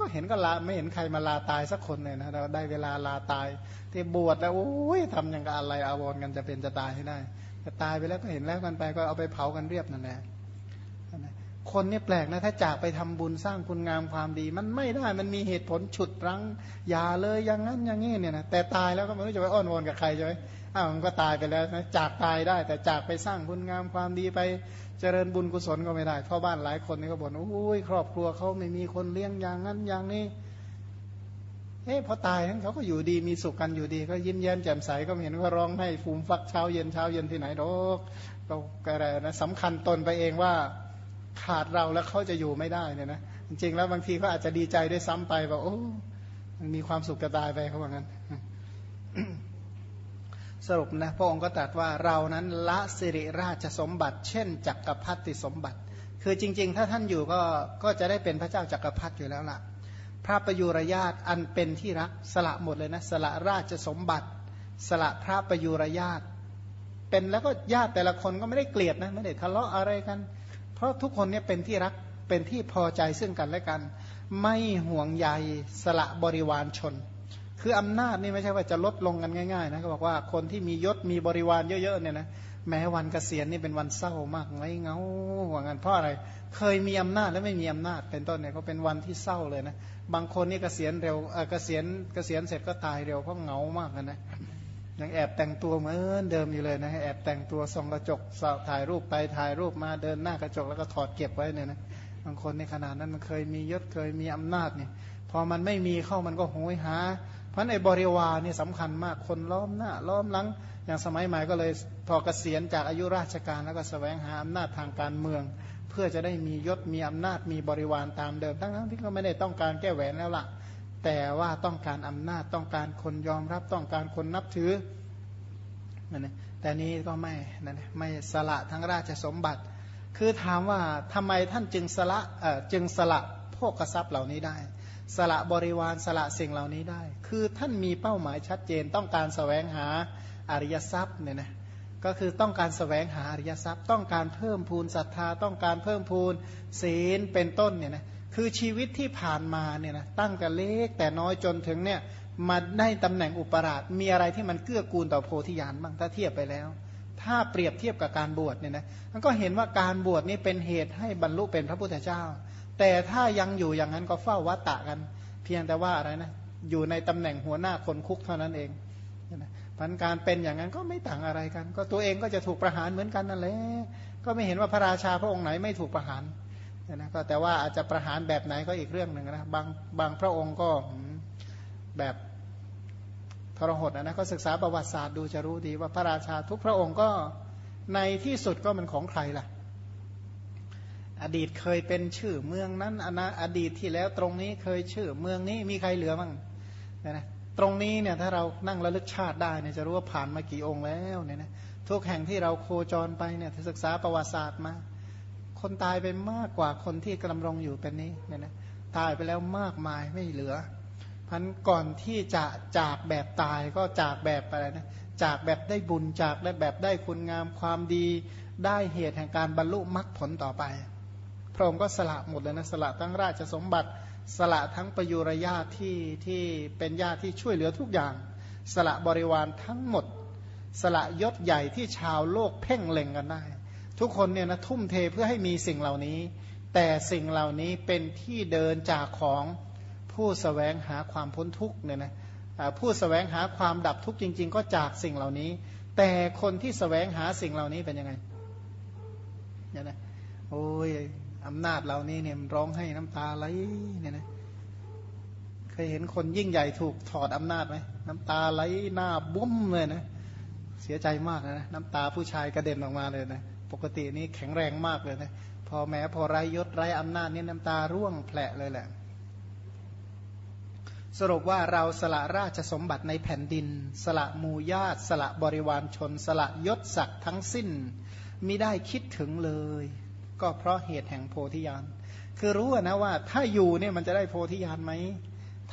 ก็เห็นก็ลาไม่เห็นใครมาลาตายสักคนเลยนะเราได้เวลาลาตาย ที่บวชแล้วโอ้ยทำอย่างกับอะไรอาวรณ์กันจะเป็นจะตายให้ได้จะตายไปแล้วก็เห็นแล้วกันไปก็เอาไปเผากันเรียบนั่นแหละ คนนี่แปลกนะถ้าจากไปทำบุญสร้างคุณงามความดี มันไม่ได้มันมีเหตุผลฉุดรั้งอย่าเลยอย่างนั้นอย่างนี้เนี่ยนะแต่ตายแล้วก็ไม่รู้จะไปอ้อนวอนกับใครใช่ไหมอ้าวมันก็ตายไปแล้วนะจากตายได้ แต่จากไปสร้างคุณงามความดีไปเจริญบุญกุศลก็ไม่ได้พราะบ้านหลายคนนี่ก็บ่นโอ้ยครอบครัวเขาไม่มีคนเลี้ยงอย่างนั้นอย่างนี้เอ๊ะพอตายทั้งเขาก็อยู่ดีมีสุขกันอยู่ดี ก็ยิ้มแย้มแจ่มใสก็เห็นว่าร้องให้ฟูมฟักเช้าเย็นเช้าเย็นที่ไหนดอกก็อะไรนะสำคัญตนไปเองว่า ขาดเราแล้วเขาจะอยู่ไม่ได้เนี่ยนะจริงๆแล้วบางทีเขาอาจจะดีใจด้วยซ้ำไปว่าโอ้มันมีความสุขกระตายไปเขาบอกงั้น สรุปนะพระองค์ก็ตรัสว่าเรานั้นละสิริราชสมบัติ เช่นจักรพรรดิสมบัติ คือจริง ๆ ถ้าท่านอยู่ก็ก็จะได้เป็นพระเจ้าจักรพรรดิอยู่แล้วล่ะ พระประยุรญาตอันเป็นที่รักสละหมดเลยนะ สละราชสมบัติ สละพระประยุรญาตเป็นแล้วก็ญาติแต่ละคนก็ไม่ได้เกลียดนะไม่ได้ทะเลาะอะไรกัน เพราะทุกคนเนี่ยเป็นที่รักเป็นที่พอใจซึ่งกันและกัน ไม่ห่วงใยสละบริวารชน คืออำนาจนี่ไม่ใช่ว่าจะลดลงกันง่ายๆนะเขาบอกว่าคนที่มียศมีบริวารเยอะๆเนี่ยนะแม้วันเกษียณนี่เป็นวันเศร้ามากไงเงาห่วงกันเพราะอะไร เคยมีอำนาจแล้วไม่มีอำนาจเป็นต้นเนี่ยเขาเป็นวันที่เศร้าเลยนะบางคนนี่เกษียณเร็วเกษียณเกษียณเสร็จก็ตายเร็วเพราะเงามากนะ ยังแอบแต่งตัวเหมือนเดิมอยู่เลยนะแอบแต่งตัวส่องกระจกถ่ายรูปไปถ่ายรูปมาเดินหน้ากระจกแล้วก็ถอดเก็บไว้เนี่ยนะบางคนในขนาดนั้นมันเคยมียศเคยมีอำนาจเนี่ยพอมันไม่มีเข้ามันก็โหยหา เพราะในบริวารนี่สำคัญมากคนล้อมหน้าล้อมหลัง อย่างสมัยใหม่ก็เลยพอเกษียณจากอายุราชการแล้วก็สแสวงหาอำนาจทางการเมือง เพื่อจะได้มียศมีอำนาจมีบริวารตามเดิมทั้งที่ก็ไม่ได้ต้องการแก้แหวนแล้วล่ะ แต่ว่าต้องการอำนาจต้องการคนยอมรับต้องการคนนับถือนั่นนะแต่นี้ก็ไม่นั่นไม่สละทั้งราชสมบัติ คือถามว่าทำไมท่านจึงสละจึงสละพวกทรัพย์เหล่านี้ได้ สละบริวารสละสิ่งเหล่านี้ได้ คือท่านมีเป้าหมายชัดเจนต้องการสแสวงหาอริยทรัพย์เนี่ยนะก็คือต้องการสแสวงหาอริยทรัพย์ ต้องการเพิ่มพูนศรัทธา ต้องการเพิ่มพูนศีลเป็นต้นเนี่ยนะ คือชีวิตที่ผ่านมาเนี่ยนะตั้งแต่เล็กแต่น้อยจนถึงเนี่ยมาได้ตำแหน่งอุปราชมีอะไรที่มันเกื้อกูลต่อโพธิญาณบ้างถ้าเทียบไปแล้ว ถ้าเปรียบเทียบกับการบวชเนี่ยนะมันก็เห็นว่าการบวชนี่เป็นเหตุให้บรรลุเป็นพระพุทธเจ้า แต่ถ้ายังอยู่อย่างนั้นก็เฝ้าวัตตะกัน เพียงแต่ว่าอะไรนะอยู่ในตำแหน่งหัวหน้าคนคุกเท่านั้นเองพันการเป็นอย่างนั้นก็ไม่ต่างอะไรกัน ก็ตัวเองก็จะถูกประหารเหมือนกันนั่นแหละก็ไม่เห็นว่าพระราชาพระองค์ไหนไม่ถูกประหาร นะก็แต่ว่าอาจจะประหารแบบไหนก็อีกเรื่องหนึ่งนะบางบางพระองค์ก็แบบทรหดนะก็ศึกษาประวัติศาสตร์ดูจะรู้ดีว่าพระราชาทุกพระองค์ก็ในที่สุดก็มันของใครล่ะ อดีตเคยเป็นชื่อเมืองนั้นอดีตที่แล้วตรงนี้เคยชื่อเมืองนี้มีใครเหลือบ้างนะตรงนี้เนี่ยถ้าเรานั่งระลึกชาติได้เนี่ยจะรู้ว่าผ่านมากี่องค์แล้วเนี่ยนะทุกแห่งที่เราโคจรไปเนี่ยศึกษาประวัติศาสตร์มา คนตายไปมากกว่าคนที่กำลังอยู่เป็นนี้เนี่ยนะตายไปแล้วมากมายไม่เหลือพันก่อนที่จะจากแบบตายก็จากแบบอะไรนะจากแบบได้บุญจากได้แบบได้คุณงามความดีได้เหตุแห่งการบรรลุมรรคผลต่อไป พระองค์ก็สละหมดเลยนะสละทั้งราชสมบัติสละทั้งประยุรญาติที่ที่เป็นญาติที่ช่วยเหลือทุกอย่าง สละบริวารทั้งหมด สละยศใหญ่ที่ชาวโลกเพ่งเล็งกันได้ ทุกคนเนี่ยนะทุ่มเทเพื่อให้มีสิ่งเหล่านี้ แต่สิ่งเหล่านี้เป็นที่เดินจากของผู้สแสวงหาความพ้นทุกข์เนี่ยนะผู้สแสวงหาความดับทุกข์จริง ๆ ก็จากสิ่งเหล่านี้ แต่คนที่สแสวงหาสิ่งเหล่านี้เป็นยังไงเนี่ยนะโอ้ยอำนาจเหล่านี้เนี่ยร้องให้น้ำตาไหลเนี่ยนะเคยเห็นคนยิ่งใหญ่ถูกถอดอำนาจไหมน้ำตาไหลหน้าบุ้มเลยนะเสียใจมากนะ น้ำตาผู้ชายกระเด็นออกมาเลยนะ ปกตินี้แข็งแรงมากเลยนะ พอแม้พอไรยศไรอำนาจนี่น้ำตาร่วงแผลเลยแหละ สรุปว่าเราสละราชสมบัติในแผ่นดิน สละมูญาติ สละบริวารชน สละยศศักดิ์ทั้งสิ้นมิได้คิดถึงเลย ก็เพราะเหตุแห่งโพธิญาณคือรู้นะว่าถ้าอยู่เนี่ยมันจะได้โพธิญาณไหม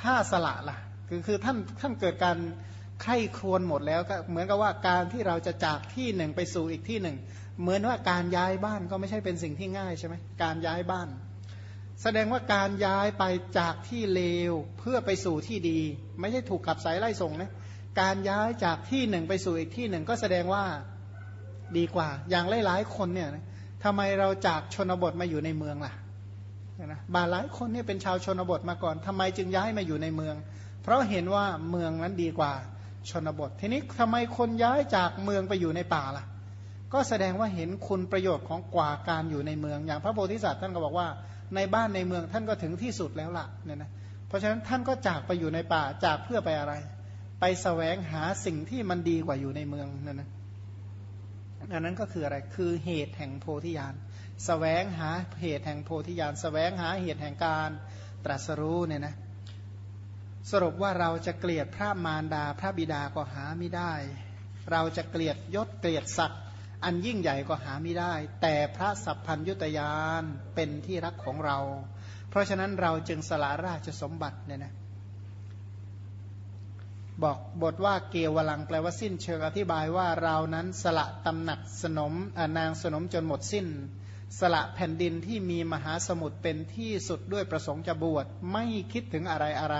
ถ้าสละล่ะ คือคือท่านท่านเกิดการไข้ครวนหมดแล้วก็เหมือนกับว่าการที่เราจะจากที่หนึ่งไปสู่อีกที่หนึ่ง เหมือนว่าการย้ายบ้านก็ไม่ใช่เป็นสิ่งที่ง่ายใช่ไหมการย้ายบ้าน แสดงว่าการย้ายไปจากที่เลวเพื่อไปสู่ที่ดี ไม่ใช่ถูกขับสายไล่ส่งนะการย้ายจากที่หนึ่งไปสู่อีกที่หนึ่งก็แสดงว่าดีกว่า อย่างหลายๆคนเนี่ยทำไมเราจากชนบทมาอยู่ในเมืองล่ะนะบาหลายคนเนี่ยเป็นชาวชนบทมาก่อนทำไมจึงย้ายมาอยู่ในเมือง เพราะเห็นว่าเมืองนั้นดีกว่าชนบท ทีนี้ทำไมคนย้ายจากเมืองไปอยู่ในป่าล่ะ ก็แสดงว่าเห็นคุณประโยชน์ของกว่าการอยู่ในเมือง อย่างพระโพธิสัตว์ท่านก็บอกว่าในบ้านในเมืองท่านก็ถึงที่สุดแล้วล่ะเนี่ยนะเพราะฉะนั้นท่านก็จากไปอยู่ในป่าจากเพื่อไปอะไร ไปสแสวงหาสิ่งที่มันดีกว่าอยู่ในเมืองนั่นนะอันนั้นก็คืออะไรคือเหตุแห่งโพธิญาณสแสวงหาเหตุแห่งโพธิญาณสแสวงหาเหตุแห่งการตรัสรู้เนี่ยนะสรุปว่าเราจะเกลียดพระมารดาพระบิดาก็หาไม่ได้ เราจะเกลียดยศเกลียดศักดิ อันยิ่งใหญ่ก็หาไม่ได้ แต่พระสัพพัญยุตยานเป็นที่รักของเรา เพราะฉะนั้นเราจึงสละราชสมบัติเนี่ยนะบอกบทว่าเกวลังแปลว่าสิ้นเชิงอธิบายว่าเรานั้นสละตำหนักสนมนางสนมจนหมดสิ้น สละแผ่นดินที่มีมหาสมุทรเป็นที่สุดด้วยประสงค์จะบวชไม่คิดถึงอะไรอะไร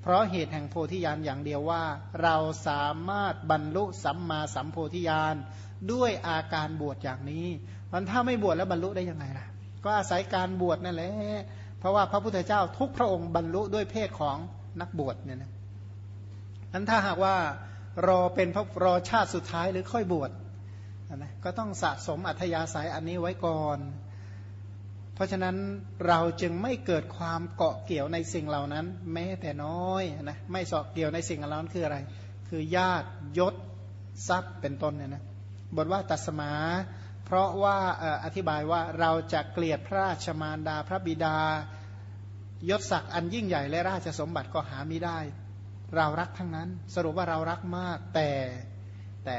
เพราะเหตุแห่งโพธิญาณอย่างเดียวว่า เราสามารถบรรลุสัมมาสัมโพธิญาณ ด้วยอาการบวชอย่างนี้มันถ้าไม่บวชแล้วบรรลุได้ยังไงล่ะ ก็อาศัยการบวชนั่นแหละเพราะว่าพระพุทธเจ้าทุกพระองค์บรรลุด้วยเพศของนักบวชเนี่ยนะนั้นถ้าหากว่ารอเป็นพระรอชาติสุดท้ายหรือค่อยบวชนะก็ต้องสะสมอัธยาศัยอันนี้ไว้ก่อน เพราะฉะนั้นเราจึงไม่เกิดความเกาะเกี่ยวในสิ่งเหล่านั้น แม้แต่น้อยนะไม่เกาะเกี่ยวในสิ่งเหล่านั้นคืออะไร คือญาติยศทรัพย์เป็นต้นเนี่ยนะ บทว่าตัสมา เพราะว่าอธิบายว่าเราจะเกลียดพระราชมารดาพระบิดายศศักดิ์อันยิ่งใหญ่และราชสมบัติก็หาไม่ได้ เรารักทั้งนั้น สรุปว่าเรารักมากแต่แต่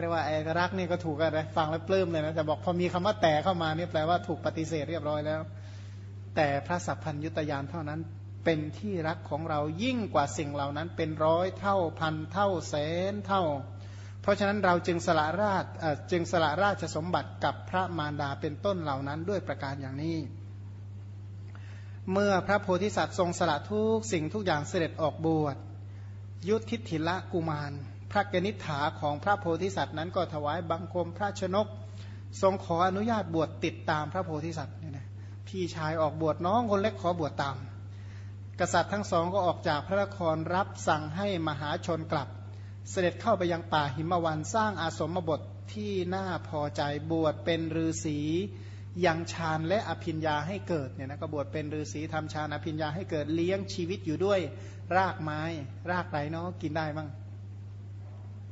เรียกว่าไอ้รักนี่ก็ถูกอะไรฟังแล้วปลื้มเลยนะแต่บอกพอมีคำว่าแต่เข้ามานี่แปลว่าถูกปฏิเสธเรียบร้อยแล้ว แต่พระสัพพัญยุตยานเท่านั้นเป็นที่รักของเรายิ่งกว่าสิ่งเหล่านั้นเป็นร้อยเท่าพันเท่าแสนเท่า เพราะฉะนั้นเราจึงสละราชจึงสละราชสมบัติกับพระมารดาเป็นต้นเหล่านั้นด้วยประการอย่างนี้ เมื่อพระโพธิสัตว์ทรงสละทุกสิ่งทุกอย่างเสด็จออกบวชยุทธิธิละกุมาร พระกนิษฐาของพระโพธิสัตว์นั้นก็ถวายบังคมพระชนก ทรงขออนุญาตบวชติดตามพระโพธิสัตว์เนี่ยนะพี่ชายออกบวชน้องคนเล็กขอบวชตาม กษัตริย์ทั้งสองก็ออกจากพระนครรับสั่งให้มหาชนกลับ เสด็จเข้าไปยังป่าหิมวันสร้างอาสมบทที่น่าพอใจบวชเป็นฤาษียังฌานและอภิญญาให้เกิดเนี่ยนะก็บวชเป็นฤาษีทำฌานอภิญญาให้เกิดเลี้ยงชีวิตอยู่ด้วยรากไม้ รากไรเนาะกินได้บ้าง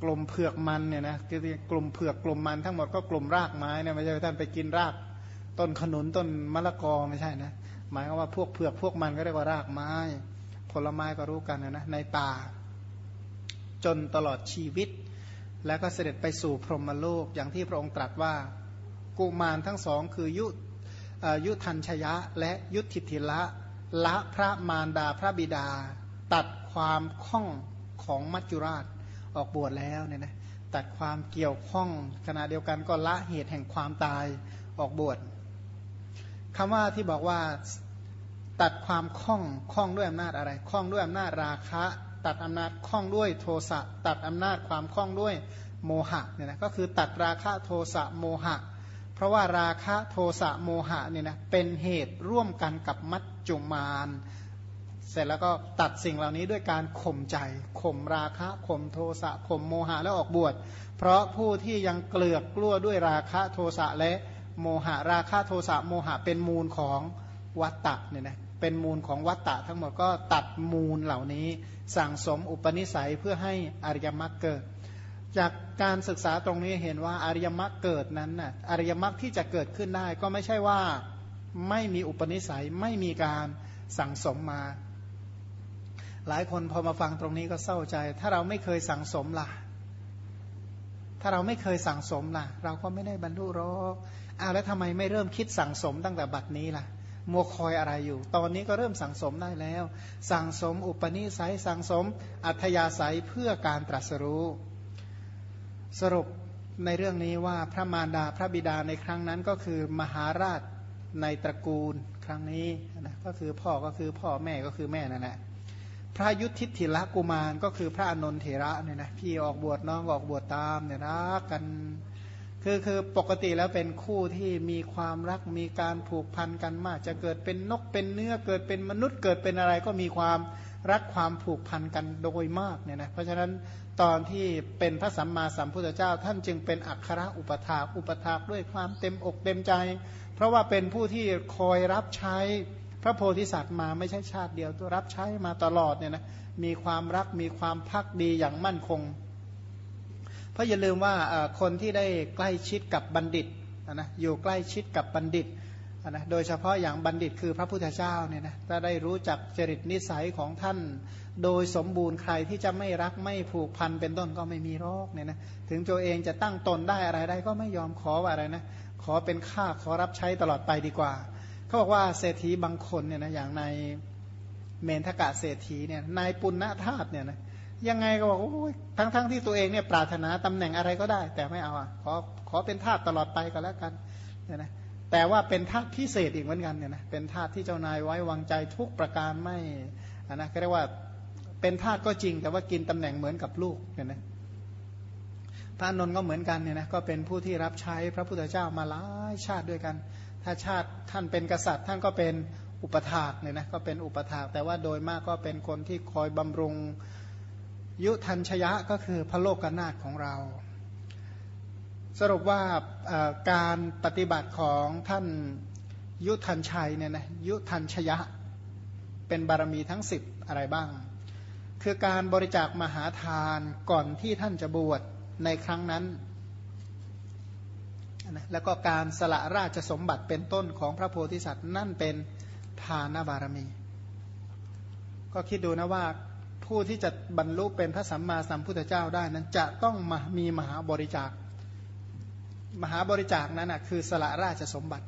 กลุ่มเผือกมันเนี่ยนะคือกลุ่มเผือกกลุ่มมันทั้งหมดก็กลุ่มรากไม้เนี่ยไม่ใช่ท่านไปกินราก ต้นขนุนต้นมะละกอไม่ใช่นะหมายว่าพวกเผือกพวกมันก็เรียกว่ารากไม้ ผลไม้ก็รู้กันนะในป่า จนตลอดชีวิต แล้วก็เสด็จไปสู่พรหมโลกอย่างที่พระองค์ตรัสว่ากุมารทั้งสองคือยุยุทันชยะและยุทธิธิละละพระมารดาพระบิดา ตัดความข้องของมัจจุราชออกบวชแล้วเนี่ยนะตัดความเกี่ยวข้องขณะเดียวกันก็ละเหตุแห่งความตายออกบวชคำว่าที่บอกว่าตัดความคล่องคล่องด้วยอำนาจอะไรคล่องด้วยอำนาจราคะ ตัดอำนาจคล่องด้วยโทสะตัดอำนาจความคล่องด้วยโมหะเนี่ยนะก็คือตัดราคะโทสะโมหะ เพราะว่าราคะโทสะโมหะเนี่ยนะเป็นเหตุร่วมกันกับมัจจุมานเสร็จแล้วก็ตัดสิ่งเหล่านี้ด้วยการข่มใจข่มราคะข่มโทสะข่มโมหะแล้วออกบวช เพราะผู้ที่ยังเกลือกกลั้วด้วยราคะโทสะและโมหะราคะโทสะโมหะเป็นมูลของวัตตะเนี่ยนะ เป็นมูลของวัตตะทั้งหมดก็ตัดมูลเหล่านี้ สั่งสมอุปนิสัยเพื่อให้อริยมรรคเกิด จากการศึกษาตรงนี้เห็นว่าอริยมรรคเกิดนั้นน่ะอริยมรรคที่จะเกิดขึ้นได้ ก็ไม่ใช่ว่าไม่มีอุปนิสัยไม่มีการสั่งสมมา หลายคนพอมาฟังตรงนี้ก็เศร้าใจ ถ้าเราไม่เคยสั่งสมล่ะ ถ้าเราไม่เคยสั่งสมล่ะ เราก็ไม่ได้บรรลุหรอกอ้าวแล้วทำไมไม่เริ่มคิดสั่งสมตั้งแต่บัดนี้ล่ะ มัวคอยอะไรอยู่ ตอนนี้ก็เริ่มสั่งสมได้แล้ว สั่งสมอุปนิสัย สั่งสมอัธยาศัยเพื่อการตรัสรู้ สรุปในเรื่องนี้ว่าพระมารดาพระบิดาในครั้งนั้นก็คือมหาราชในตระกูลครั้งนี้นะก็คือพ่อก็คือพ่อแม่ก็คือแม่นั่นแหละพระยุทธิธิละกุมารก็คือพระอนนทเถระเนี่ยนะพี่ออกบวชน้องออกบวชตามเนี่ยรักกัน คือคือปกติแล้วเป็นคู่ที่มีความรักมีการผูกพันกันมาก จะเกิดเป็นนกเป็นเนื้อเกิดเป็นมนุษย์เกิดเป็นอะไรก็มีความรักความผูกพันกันโดยมากเนี่ยนะเพราะฉะนั้นตอนที่เป็นพระสัมมาสัมพุทธเจ้า ท่านจึงเป็นอัครอุปถาอุปถากด้วยความเต็มอกเต็มใจ เพราะว่าเป็นผู้ที่คอยรับใช้พระโพธิสัตว์มาไม่ใช่ชาติเดียวตัวรับใช้มาตลอดเนี่ยนะมีความรักมีความพักดีอย่างมั่นคง เพราะอย่าลืมว่าคนที่ได้ใกล้ชิดกับบัณฑิตนะอยู่ใกล้ชิดกับบัณฑิตนะโดยเฉพาะอย่างบัณฑิตคือพระพุทธเจ้าเนี่ยนะถ้าได้รู้จักจริตนิสัยของท่าน โดยสมบูรณ์ใครที่จะไม่รักไม่ผูกพันเป็นต้นก็ไม่มีโรคเนี่ยนะถึงตัวเองจะตั้งตนได้อะไรได้ก็ไม่ยอมขอว่าอะไรนะขอเป็นข้าขอรับใช้ตลอดไปดีกว่า เขาบอกว่าเศรษฐีบางคนเนี่ยนะอย่างในเมนทกะเศรษฐีเนี่ยนายปุณณธาตุเนี่ยนะ ยังไงก็บอกโอ้ยทั้งๆทที่ตัวเองเนี่ยปรารถนาตำแหน่งอะไรก็ได้ แต่ไม่เอาอะขอขอเป็นทาสตลอดไปก็แล้วกันเนี่ยนะแต่ว่าเป็นทาสพิเศษอีกเหมือนกันเนี่ยนะเป็นทาสที่เจ้านายไว้วางใจทุกประการไม่นะก็เรียกว่าเป็นทาสก็จริง แต่ว่ากินตำแหน่งเหมือนกับลูกเนี่ยนะพระนนท์ก็เหมือนกันเนี่ยนะก็เป็นผู้ที่รับใช้พระพุทธเจ้ามาหลายชาติด้วยกัน ถ้าชาติท่านเป็นกษัตริย์ท่านก็เป็นอุปถากเนี่ยนะก็เป็นอุปถากแต่ว่าโดยมากก็เป็นคนที่คอยบำรุง ยุทันชยะก็คือพระโลกนาถของเรา สรุปว่าการปฏิบัติของท่านยุทันชัยเนี่ยนะยุทันชยะ เป็นบารมีทั้งสิบอะไรบ้าง คือการบริจาคมหาทานก่อนที่ท่านจะบวชในครั้งนั้นนะแล้วก็การสละราชสมบัติเป็นต้นของพระโพธิสัตว์นั่นเป็นทานบารมี ก็คิดดูนะว่า ผู้ที่จะบรรลุเป็นพระสัมมาสัมพุทธเจ้าได้นั้นจะต้องมามีมหาบริจาค มหาบริจาคนั้นนะคือสละราชสมบัติ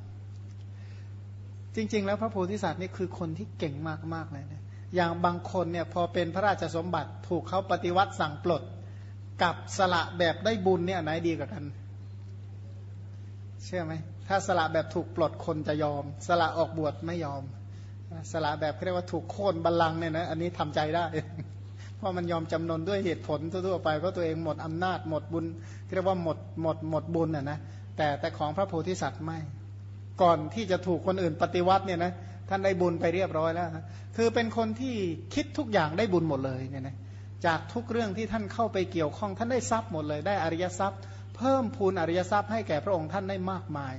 จริง ๆ แล้วพระโพธิสัตว์นี่คือคนที่เก่งมากๆเลยนะอย่างบางคนเนี่ยพอเป็นพระราชสมบัติถูกเขาปฏิวัติสั่งปลด กับสละแบบได้บุญเนี่ยไหนดีกว่ากัน เชื่อไหมถ้าสละแบบถูกปลดคนจะยอม สละออกบวชไม่ยอม สละแบบเรียกว่าถูกโค่นบัลลังเนี่ยนะ อันนี้ทำใจได้ เพราะมันยอมจำนนด้วยเหตุผลทั่วไป เพราะตัวเองหมดอำนาจหมดบุญเรียกว่าหมดหมดหมดบุญอะนะ แต่แต่ของพระโพธิสัตว์ไม่ ก่อนที่จะถูกคนอื่นปฏิวัติเนี่ยนะ ท่านได้บุญไปเรียบร้อยแล้ว คือเป็นคนที่คิดทุกอย่างได้บุญหมดเลยเนี่ยนะ จากทุกเรื่องที่ท่านเข้าไปเกี่ยวข้อง ท่านได้ทรัพย์หมดเลย ได้อริยทรัพย์ เพิ่มพูนอริยทรัพย์ให้แก่พระองค์ท่านได้มากมาย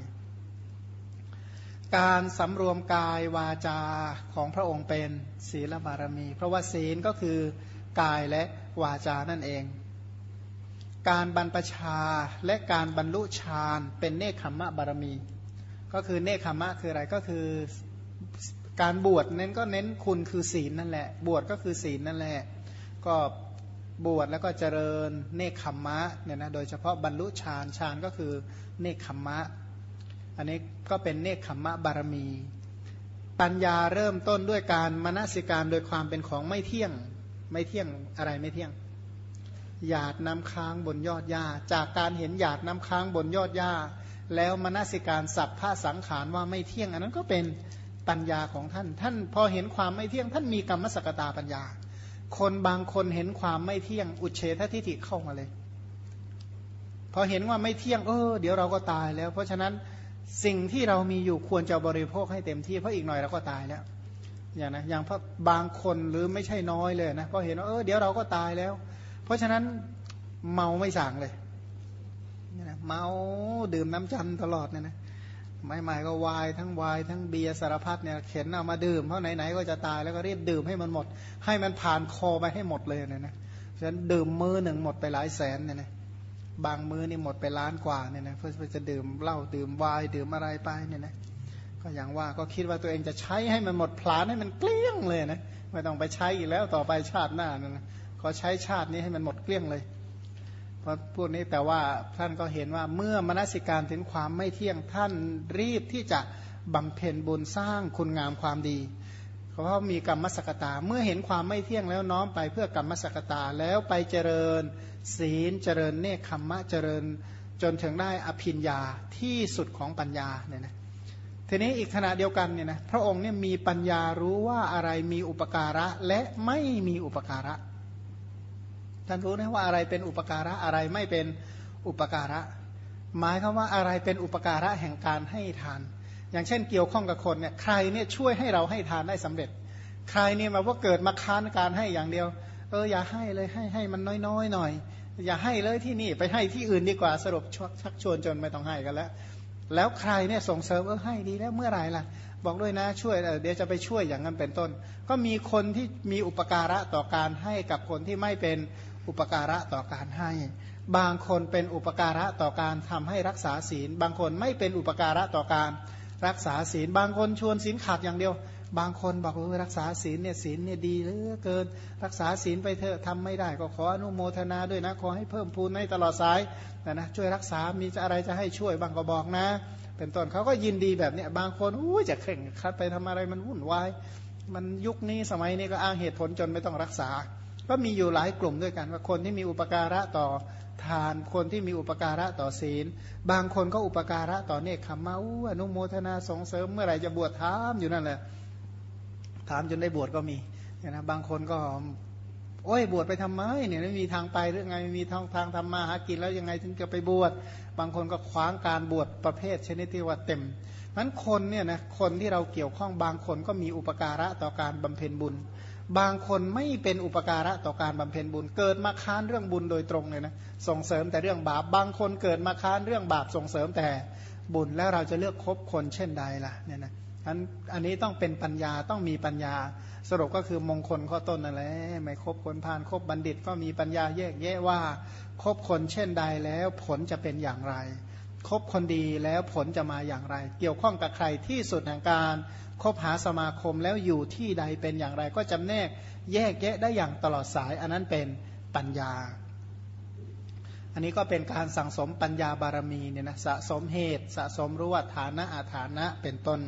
การสำรวมกายวาจาของพระองค์เป็นศีลบารมี เพราะว่าศีลก็คือกายและวาจานั่นเอง การบรรพชาและการบรรลุฌานเป็นเนคขมมะบารมี ก็คือเนคขมมะคืออะไรก็คือการบวชเน้นก็เน้นคุณคือศีลนั่นแหละ บวชก็คือศีลนั่นแหละ ก็บวชแล้วก็เจริญเนคขมมะเนี่ยนะโดยเฉพาะบรรลุฌานฌานก็คือเนคขมมะ อันนี้ก็เป็นเนคขมมะบารมี ปัญญาเริ่มต้นด้วยการมนสิการโดยความเป็นของไม่เที่ยง ไม่เที่ยงอะไรไม่เที่ยง หยาดน้ำค้างบนยอดหญ้า จากการเห็นหยาดน้ำค้างบนยอดหญ้า แล้วมนสิการสับผ้าสังขารว่าไม่เที่ยง อันนั้นก็เป็นปัญญาของท่าน ท่านพอเห็นความไม่เที่ยง ท่านมีกรรมสกตาปัญญา คนบางคนเห็นความไม่เที่ยง อุเฉททิฏฐิเข้ามาเลย พอเห็นว่าไม่เที่ยง เออ เดี๋ยวเราก็ตายแล้ว เพราะฉะนั้น สิ่งที่เรามีอยู่ควรจะบริโภคให้เต็มที่เพราะอีกหน่อยเราก็ตายแล้ว อย่างนะอย่างพระบางคนหรือไม่ใช่น้อยเลยนะพอเห็นว่าเออเดี๋ยวเราก็ตายแล้ว เพราะฉะนั้นเมาไม่สั่งเลยนะเมาดื่มน้ำจันตลอดเนี่ยนะไม่หมายก็วายทั้งวายทั้งเบียร์สารพัดเนี่ยเข็นเอามาดื่มเพราะไหนๆก็จะตายแล้วก็รีบดื่มให้มันหมด ให้มันผ่านคอไปให้หมดเลยเนี่ยนะฉะนั้นดื่มมือหนึ่งหมดไปหลายแสนเนี่ยนะ บางมือนี่หมดไปล้านกว่าเนี่ยนะเพื่อจะดื่มเหล้าดื่มวายดื่มอะไรไปเนี่ยนะก็อย่างว่าก็คิดว่าตัวเองจะใช้ให้มันหมดพลานให้มันเกลี้ยงเลยนะไม่ต้องไปใช้อีกแล้วต่อไปชาติหน้านะนะขอใช้ชาตินี้ให้มันหมดเกลี้ยงเลย เพราะพวกนี้แต่ว่าท่านก็เห็นว่าเมื่อมนสิการถึงความไม่เที่ยงท่านรีบที่จะบำเพ็ญบุญสร้างคุณงามความดี เพราะมีกรรมสกตา เมื่อเห็นความไม่เที่ยงแล้วน้อมไปเพื่อกรรมสกตาแล้วไปเจริญ ศีลเจริญเนคขมมะเจริญ จนถึงได้อภิญญาที่สุดของปัญญาเนี่ยนะทีนี้อีกขณะเดียวกันเนี่ยนะพระองค์เนี่ยมีปัญญารู้ว่าอะไรมีอุปการะและไม่มีอุปการะท่านรู้นะว่าอะไรเป็นอุปการะอะไรไม่เป็นอุปการะ หมายคือว่าอะไรเป็นอุปการะแห่งการให้ทาน อย่างเช่นเกี่ยวข้องกับคนเนี่ยใครเนี่ยช่วยให้เราให้ทานได้สำเร็จ ใครเนี่ยมาว่าเกิดมาค้านการให้อย่างเดียว เอออย่าให้เลยให้ให้มันน้อยๆหน่อย อย่าให้เลยที่นี่ไปให้ที่อื่นดีกว่าสรุปชักชวนจนไม่ต้องให้กันแล้ว แล้วใครเนี่ยส่งเสริมเออให้ดีแล้วเมื่อไหร่ล่ะ บอกด้วยนะช่วยเดี๋ยวจะไปช่วยอย่างนั้นเป็นต้น ก็มีคนที่มีอุปการะต่อการให้กับคนที่ไม่เป็นอุปการะต่อการให้ บางคนเป็นอุปการะต่อการทำให้รักษาศีล บางคนไม่เป็นอุปการะต่อการ รักษาศีลบางคนชวนศีลขาดอย่างเดียว บางคนบอกว่ารักษาศีลเนี่ยศีลเนี่ยดีเหลือเกิน รักษาศีลไปเถอะทำไม่ได้ ก็ขออนุโมทนาด้วยนะขอให้เพิ่มพูนในตลอดสายนะนะช่วยรักษามีอะไรจะให้ช่วยบางก็บอกนะ เป็นต้นเขาก็ยินดีแบบนี้บางคนอู้จะเข่งคัดไปทำอะไรมันวุ่นวายมันยุคนี้สมัยนี้ก็อ้างเหตุผลจนไม่ต้องรักษา ก็มีอยู่หลายกลุ่มด้วยกัน ว่าคนที่มีอุปการะต่อทาน คนที่มีอุปการะต่อศีล บางคนก็อุปการะต่อเนคขมเมาอนุโมทนาส่งเสริมเมื่อไหร่จะบวชถามอยู่นั่นแหละถามจนได้บวชก็มีนะบางคนก็โอ้ยบวชไปทำไมเนี่ยไม่มีทางไปหรือไงไม่มีทางทางทำมาหากินแล้วยังไงถึงจะไปบวชบางคนก็คว้างการบวชประเภทชนิดที่ว่าเต็มนั้นคนเนี่ยนะคนที่เราเกี่ยวข้องบางคนก็มีอุปการะต่อการบำเพ็ญบุญ บางคนไม่เป็นอุปการะต่อการบำเพ็ญบุญ เกิดมาค้านเรื่องบุญโดยตรงเลยนะส่งเสริมแต่เรื่องบาปบางคนเกิดมาค้านเรื่องบาปส่งเสริมแต่บุญแล้วเราจะเลือกคบคนเช่นใดล่ะเนี่ยนะอันอันนี้ต้องเป็นปัญญาต้องมีปัญญา สรุปก็คือมงคลข้อต้นนั่นแหละไม่คบคนพานคบบัณฑิตก็มีปัญญาแยกแยะว่าคบคนเช่นใดแล้วผลจะเป็นอย่างไรคบคนดีแล้วผลจะมาอย่างไร เกี่ยวข้องกับใครที่สุดแห่งการ คบหาสมาคมแล้วอยู่ที่ใดเป็นอย่างไร ก็จำแนกแยกแยะได้อย่างตลอดสาย อันนั้นเป็นปัญญา อันนี้ก็เป็นการสั่งสมปัญญาบารมีเนี่ยนะสะสมเหตุ สะสมรู้ว่าฐานะอาฐานะเป็นต้น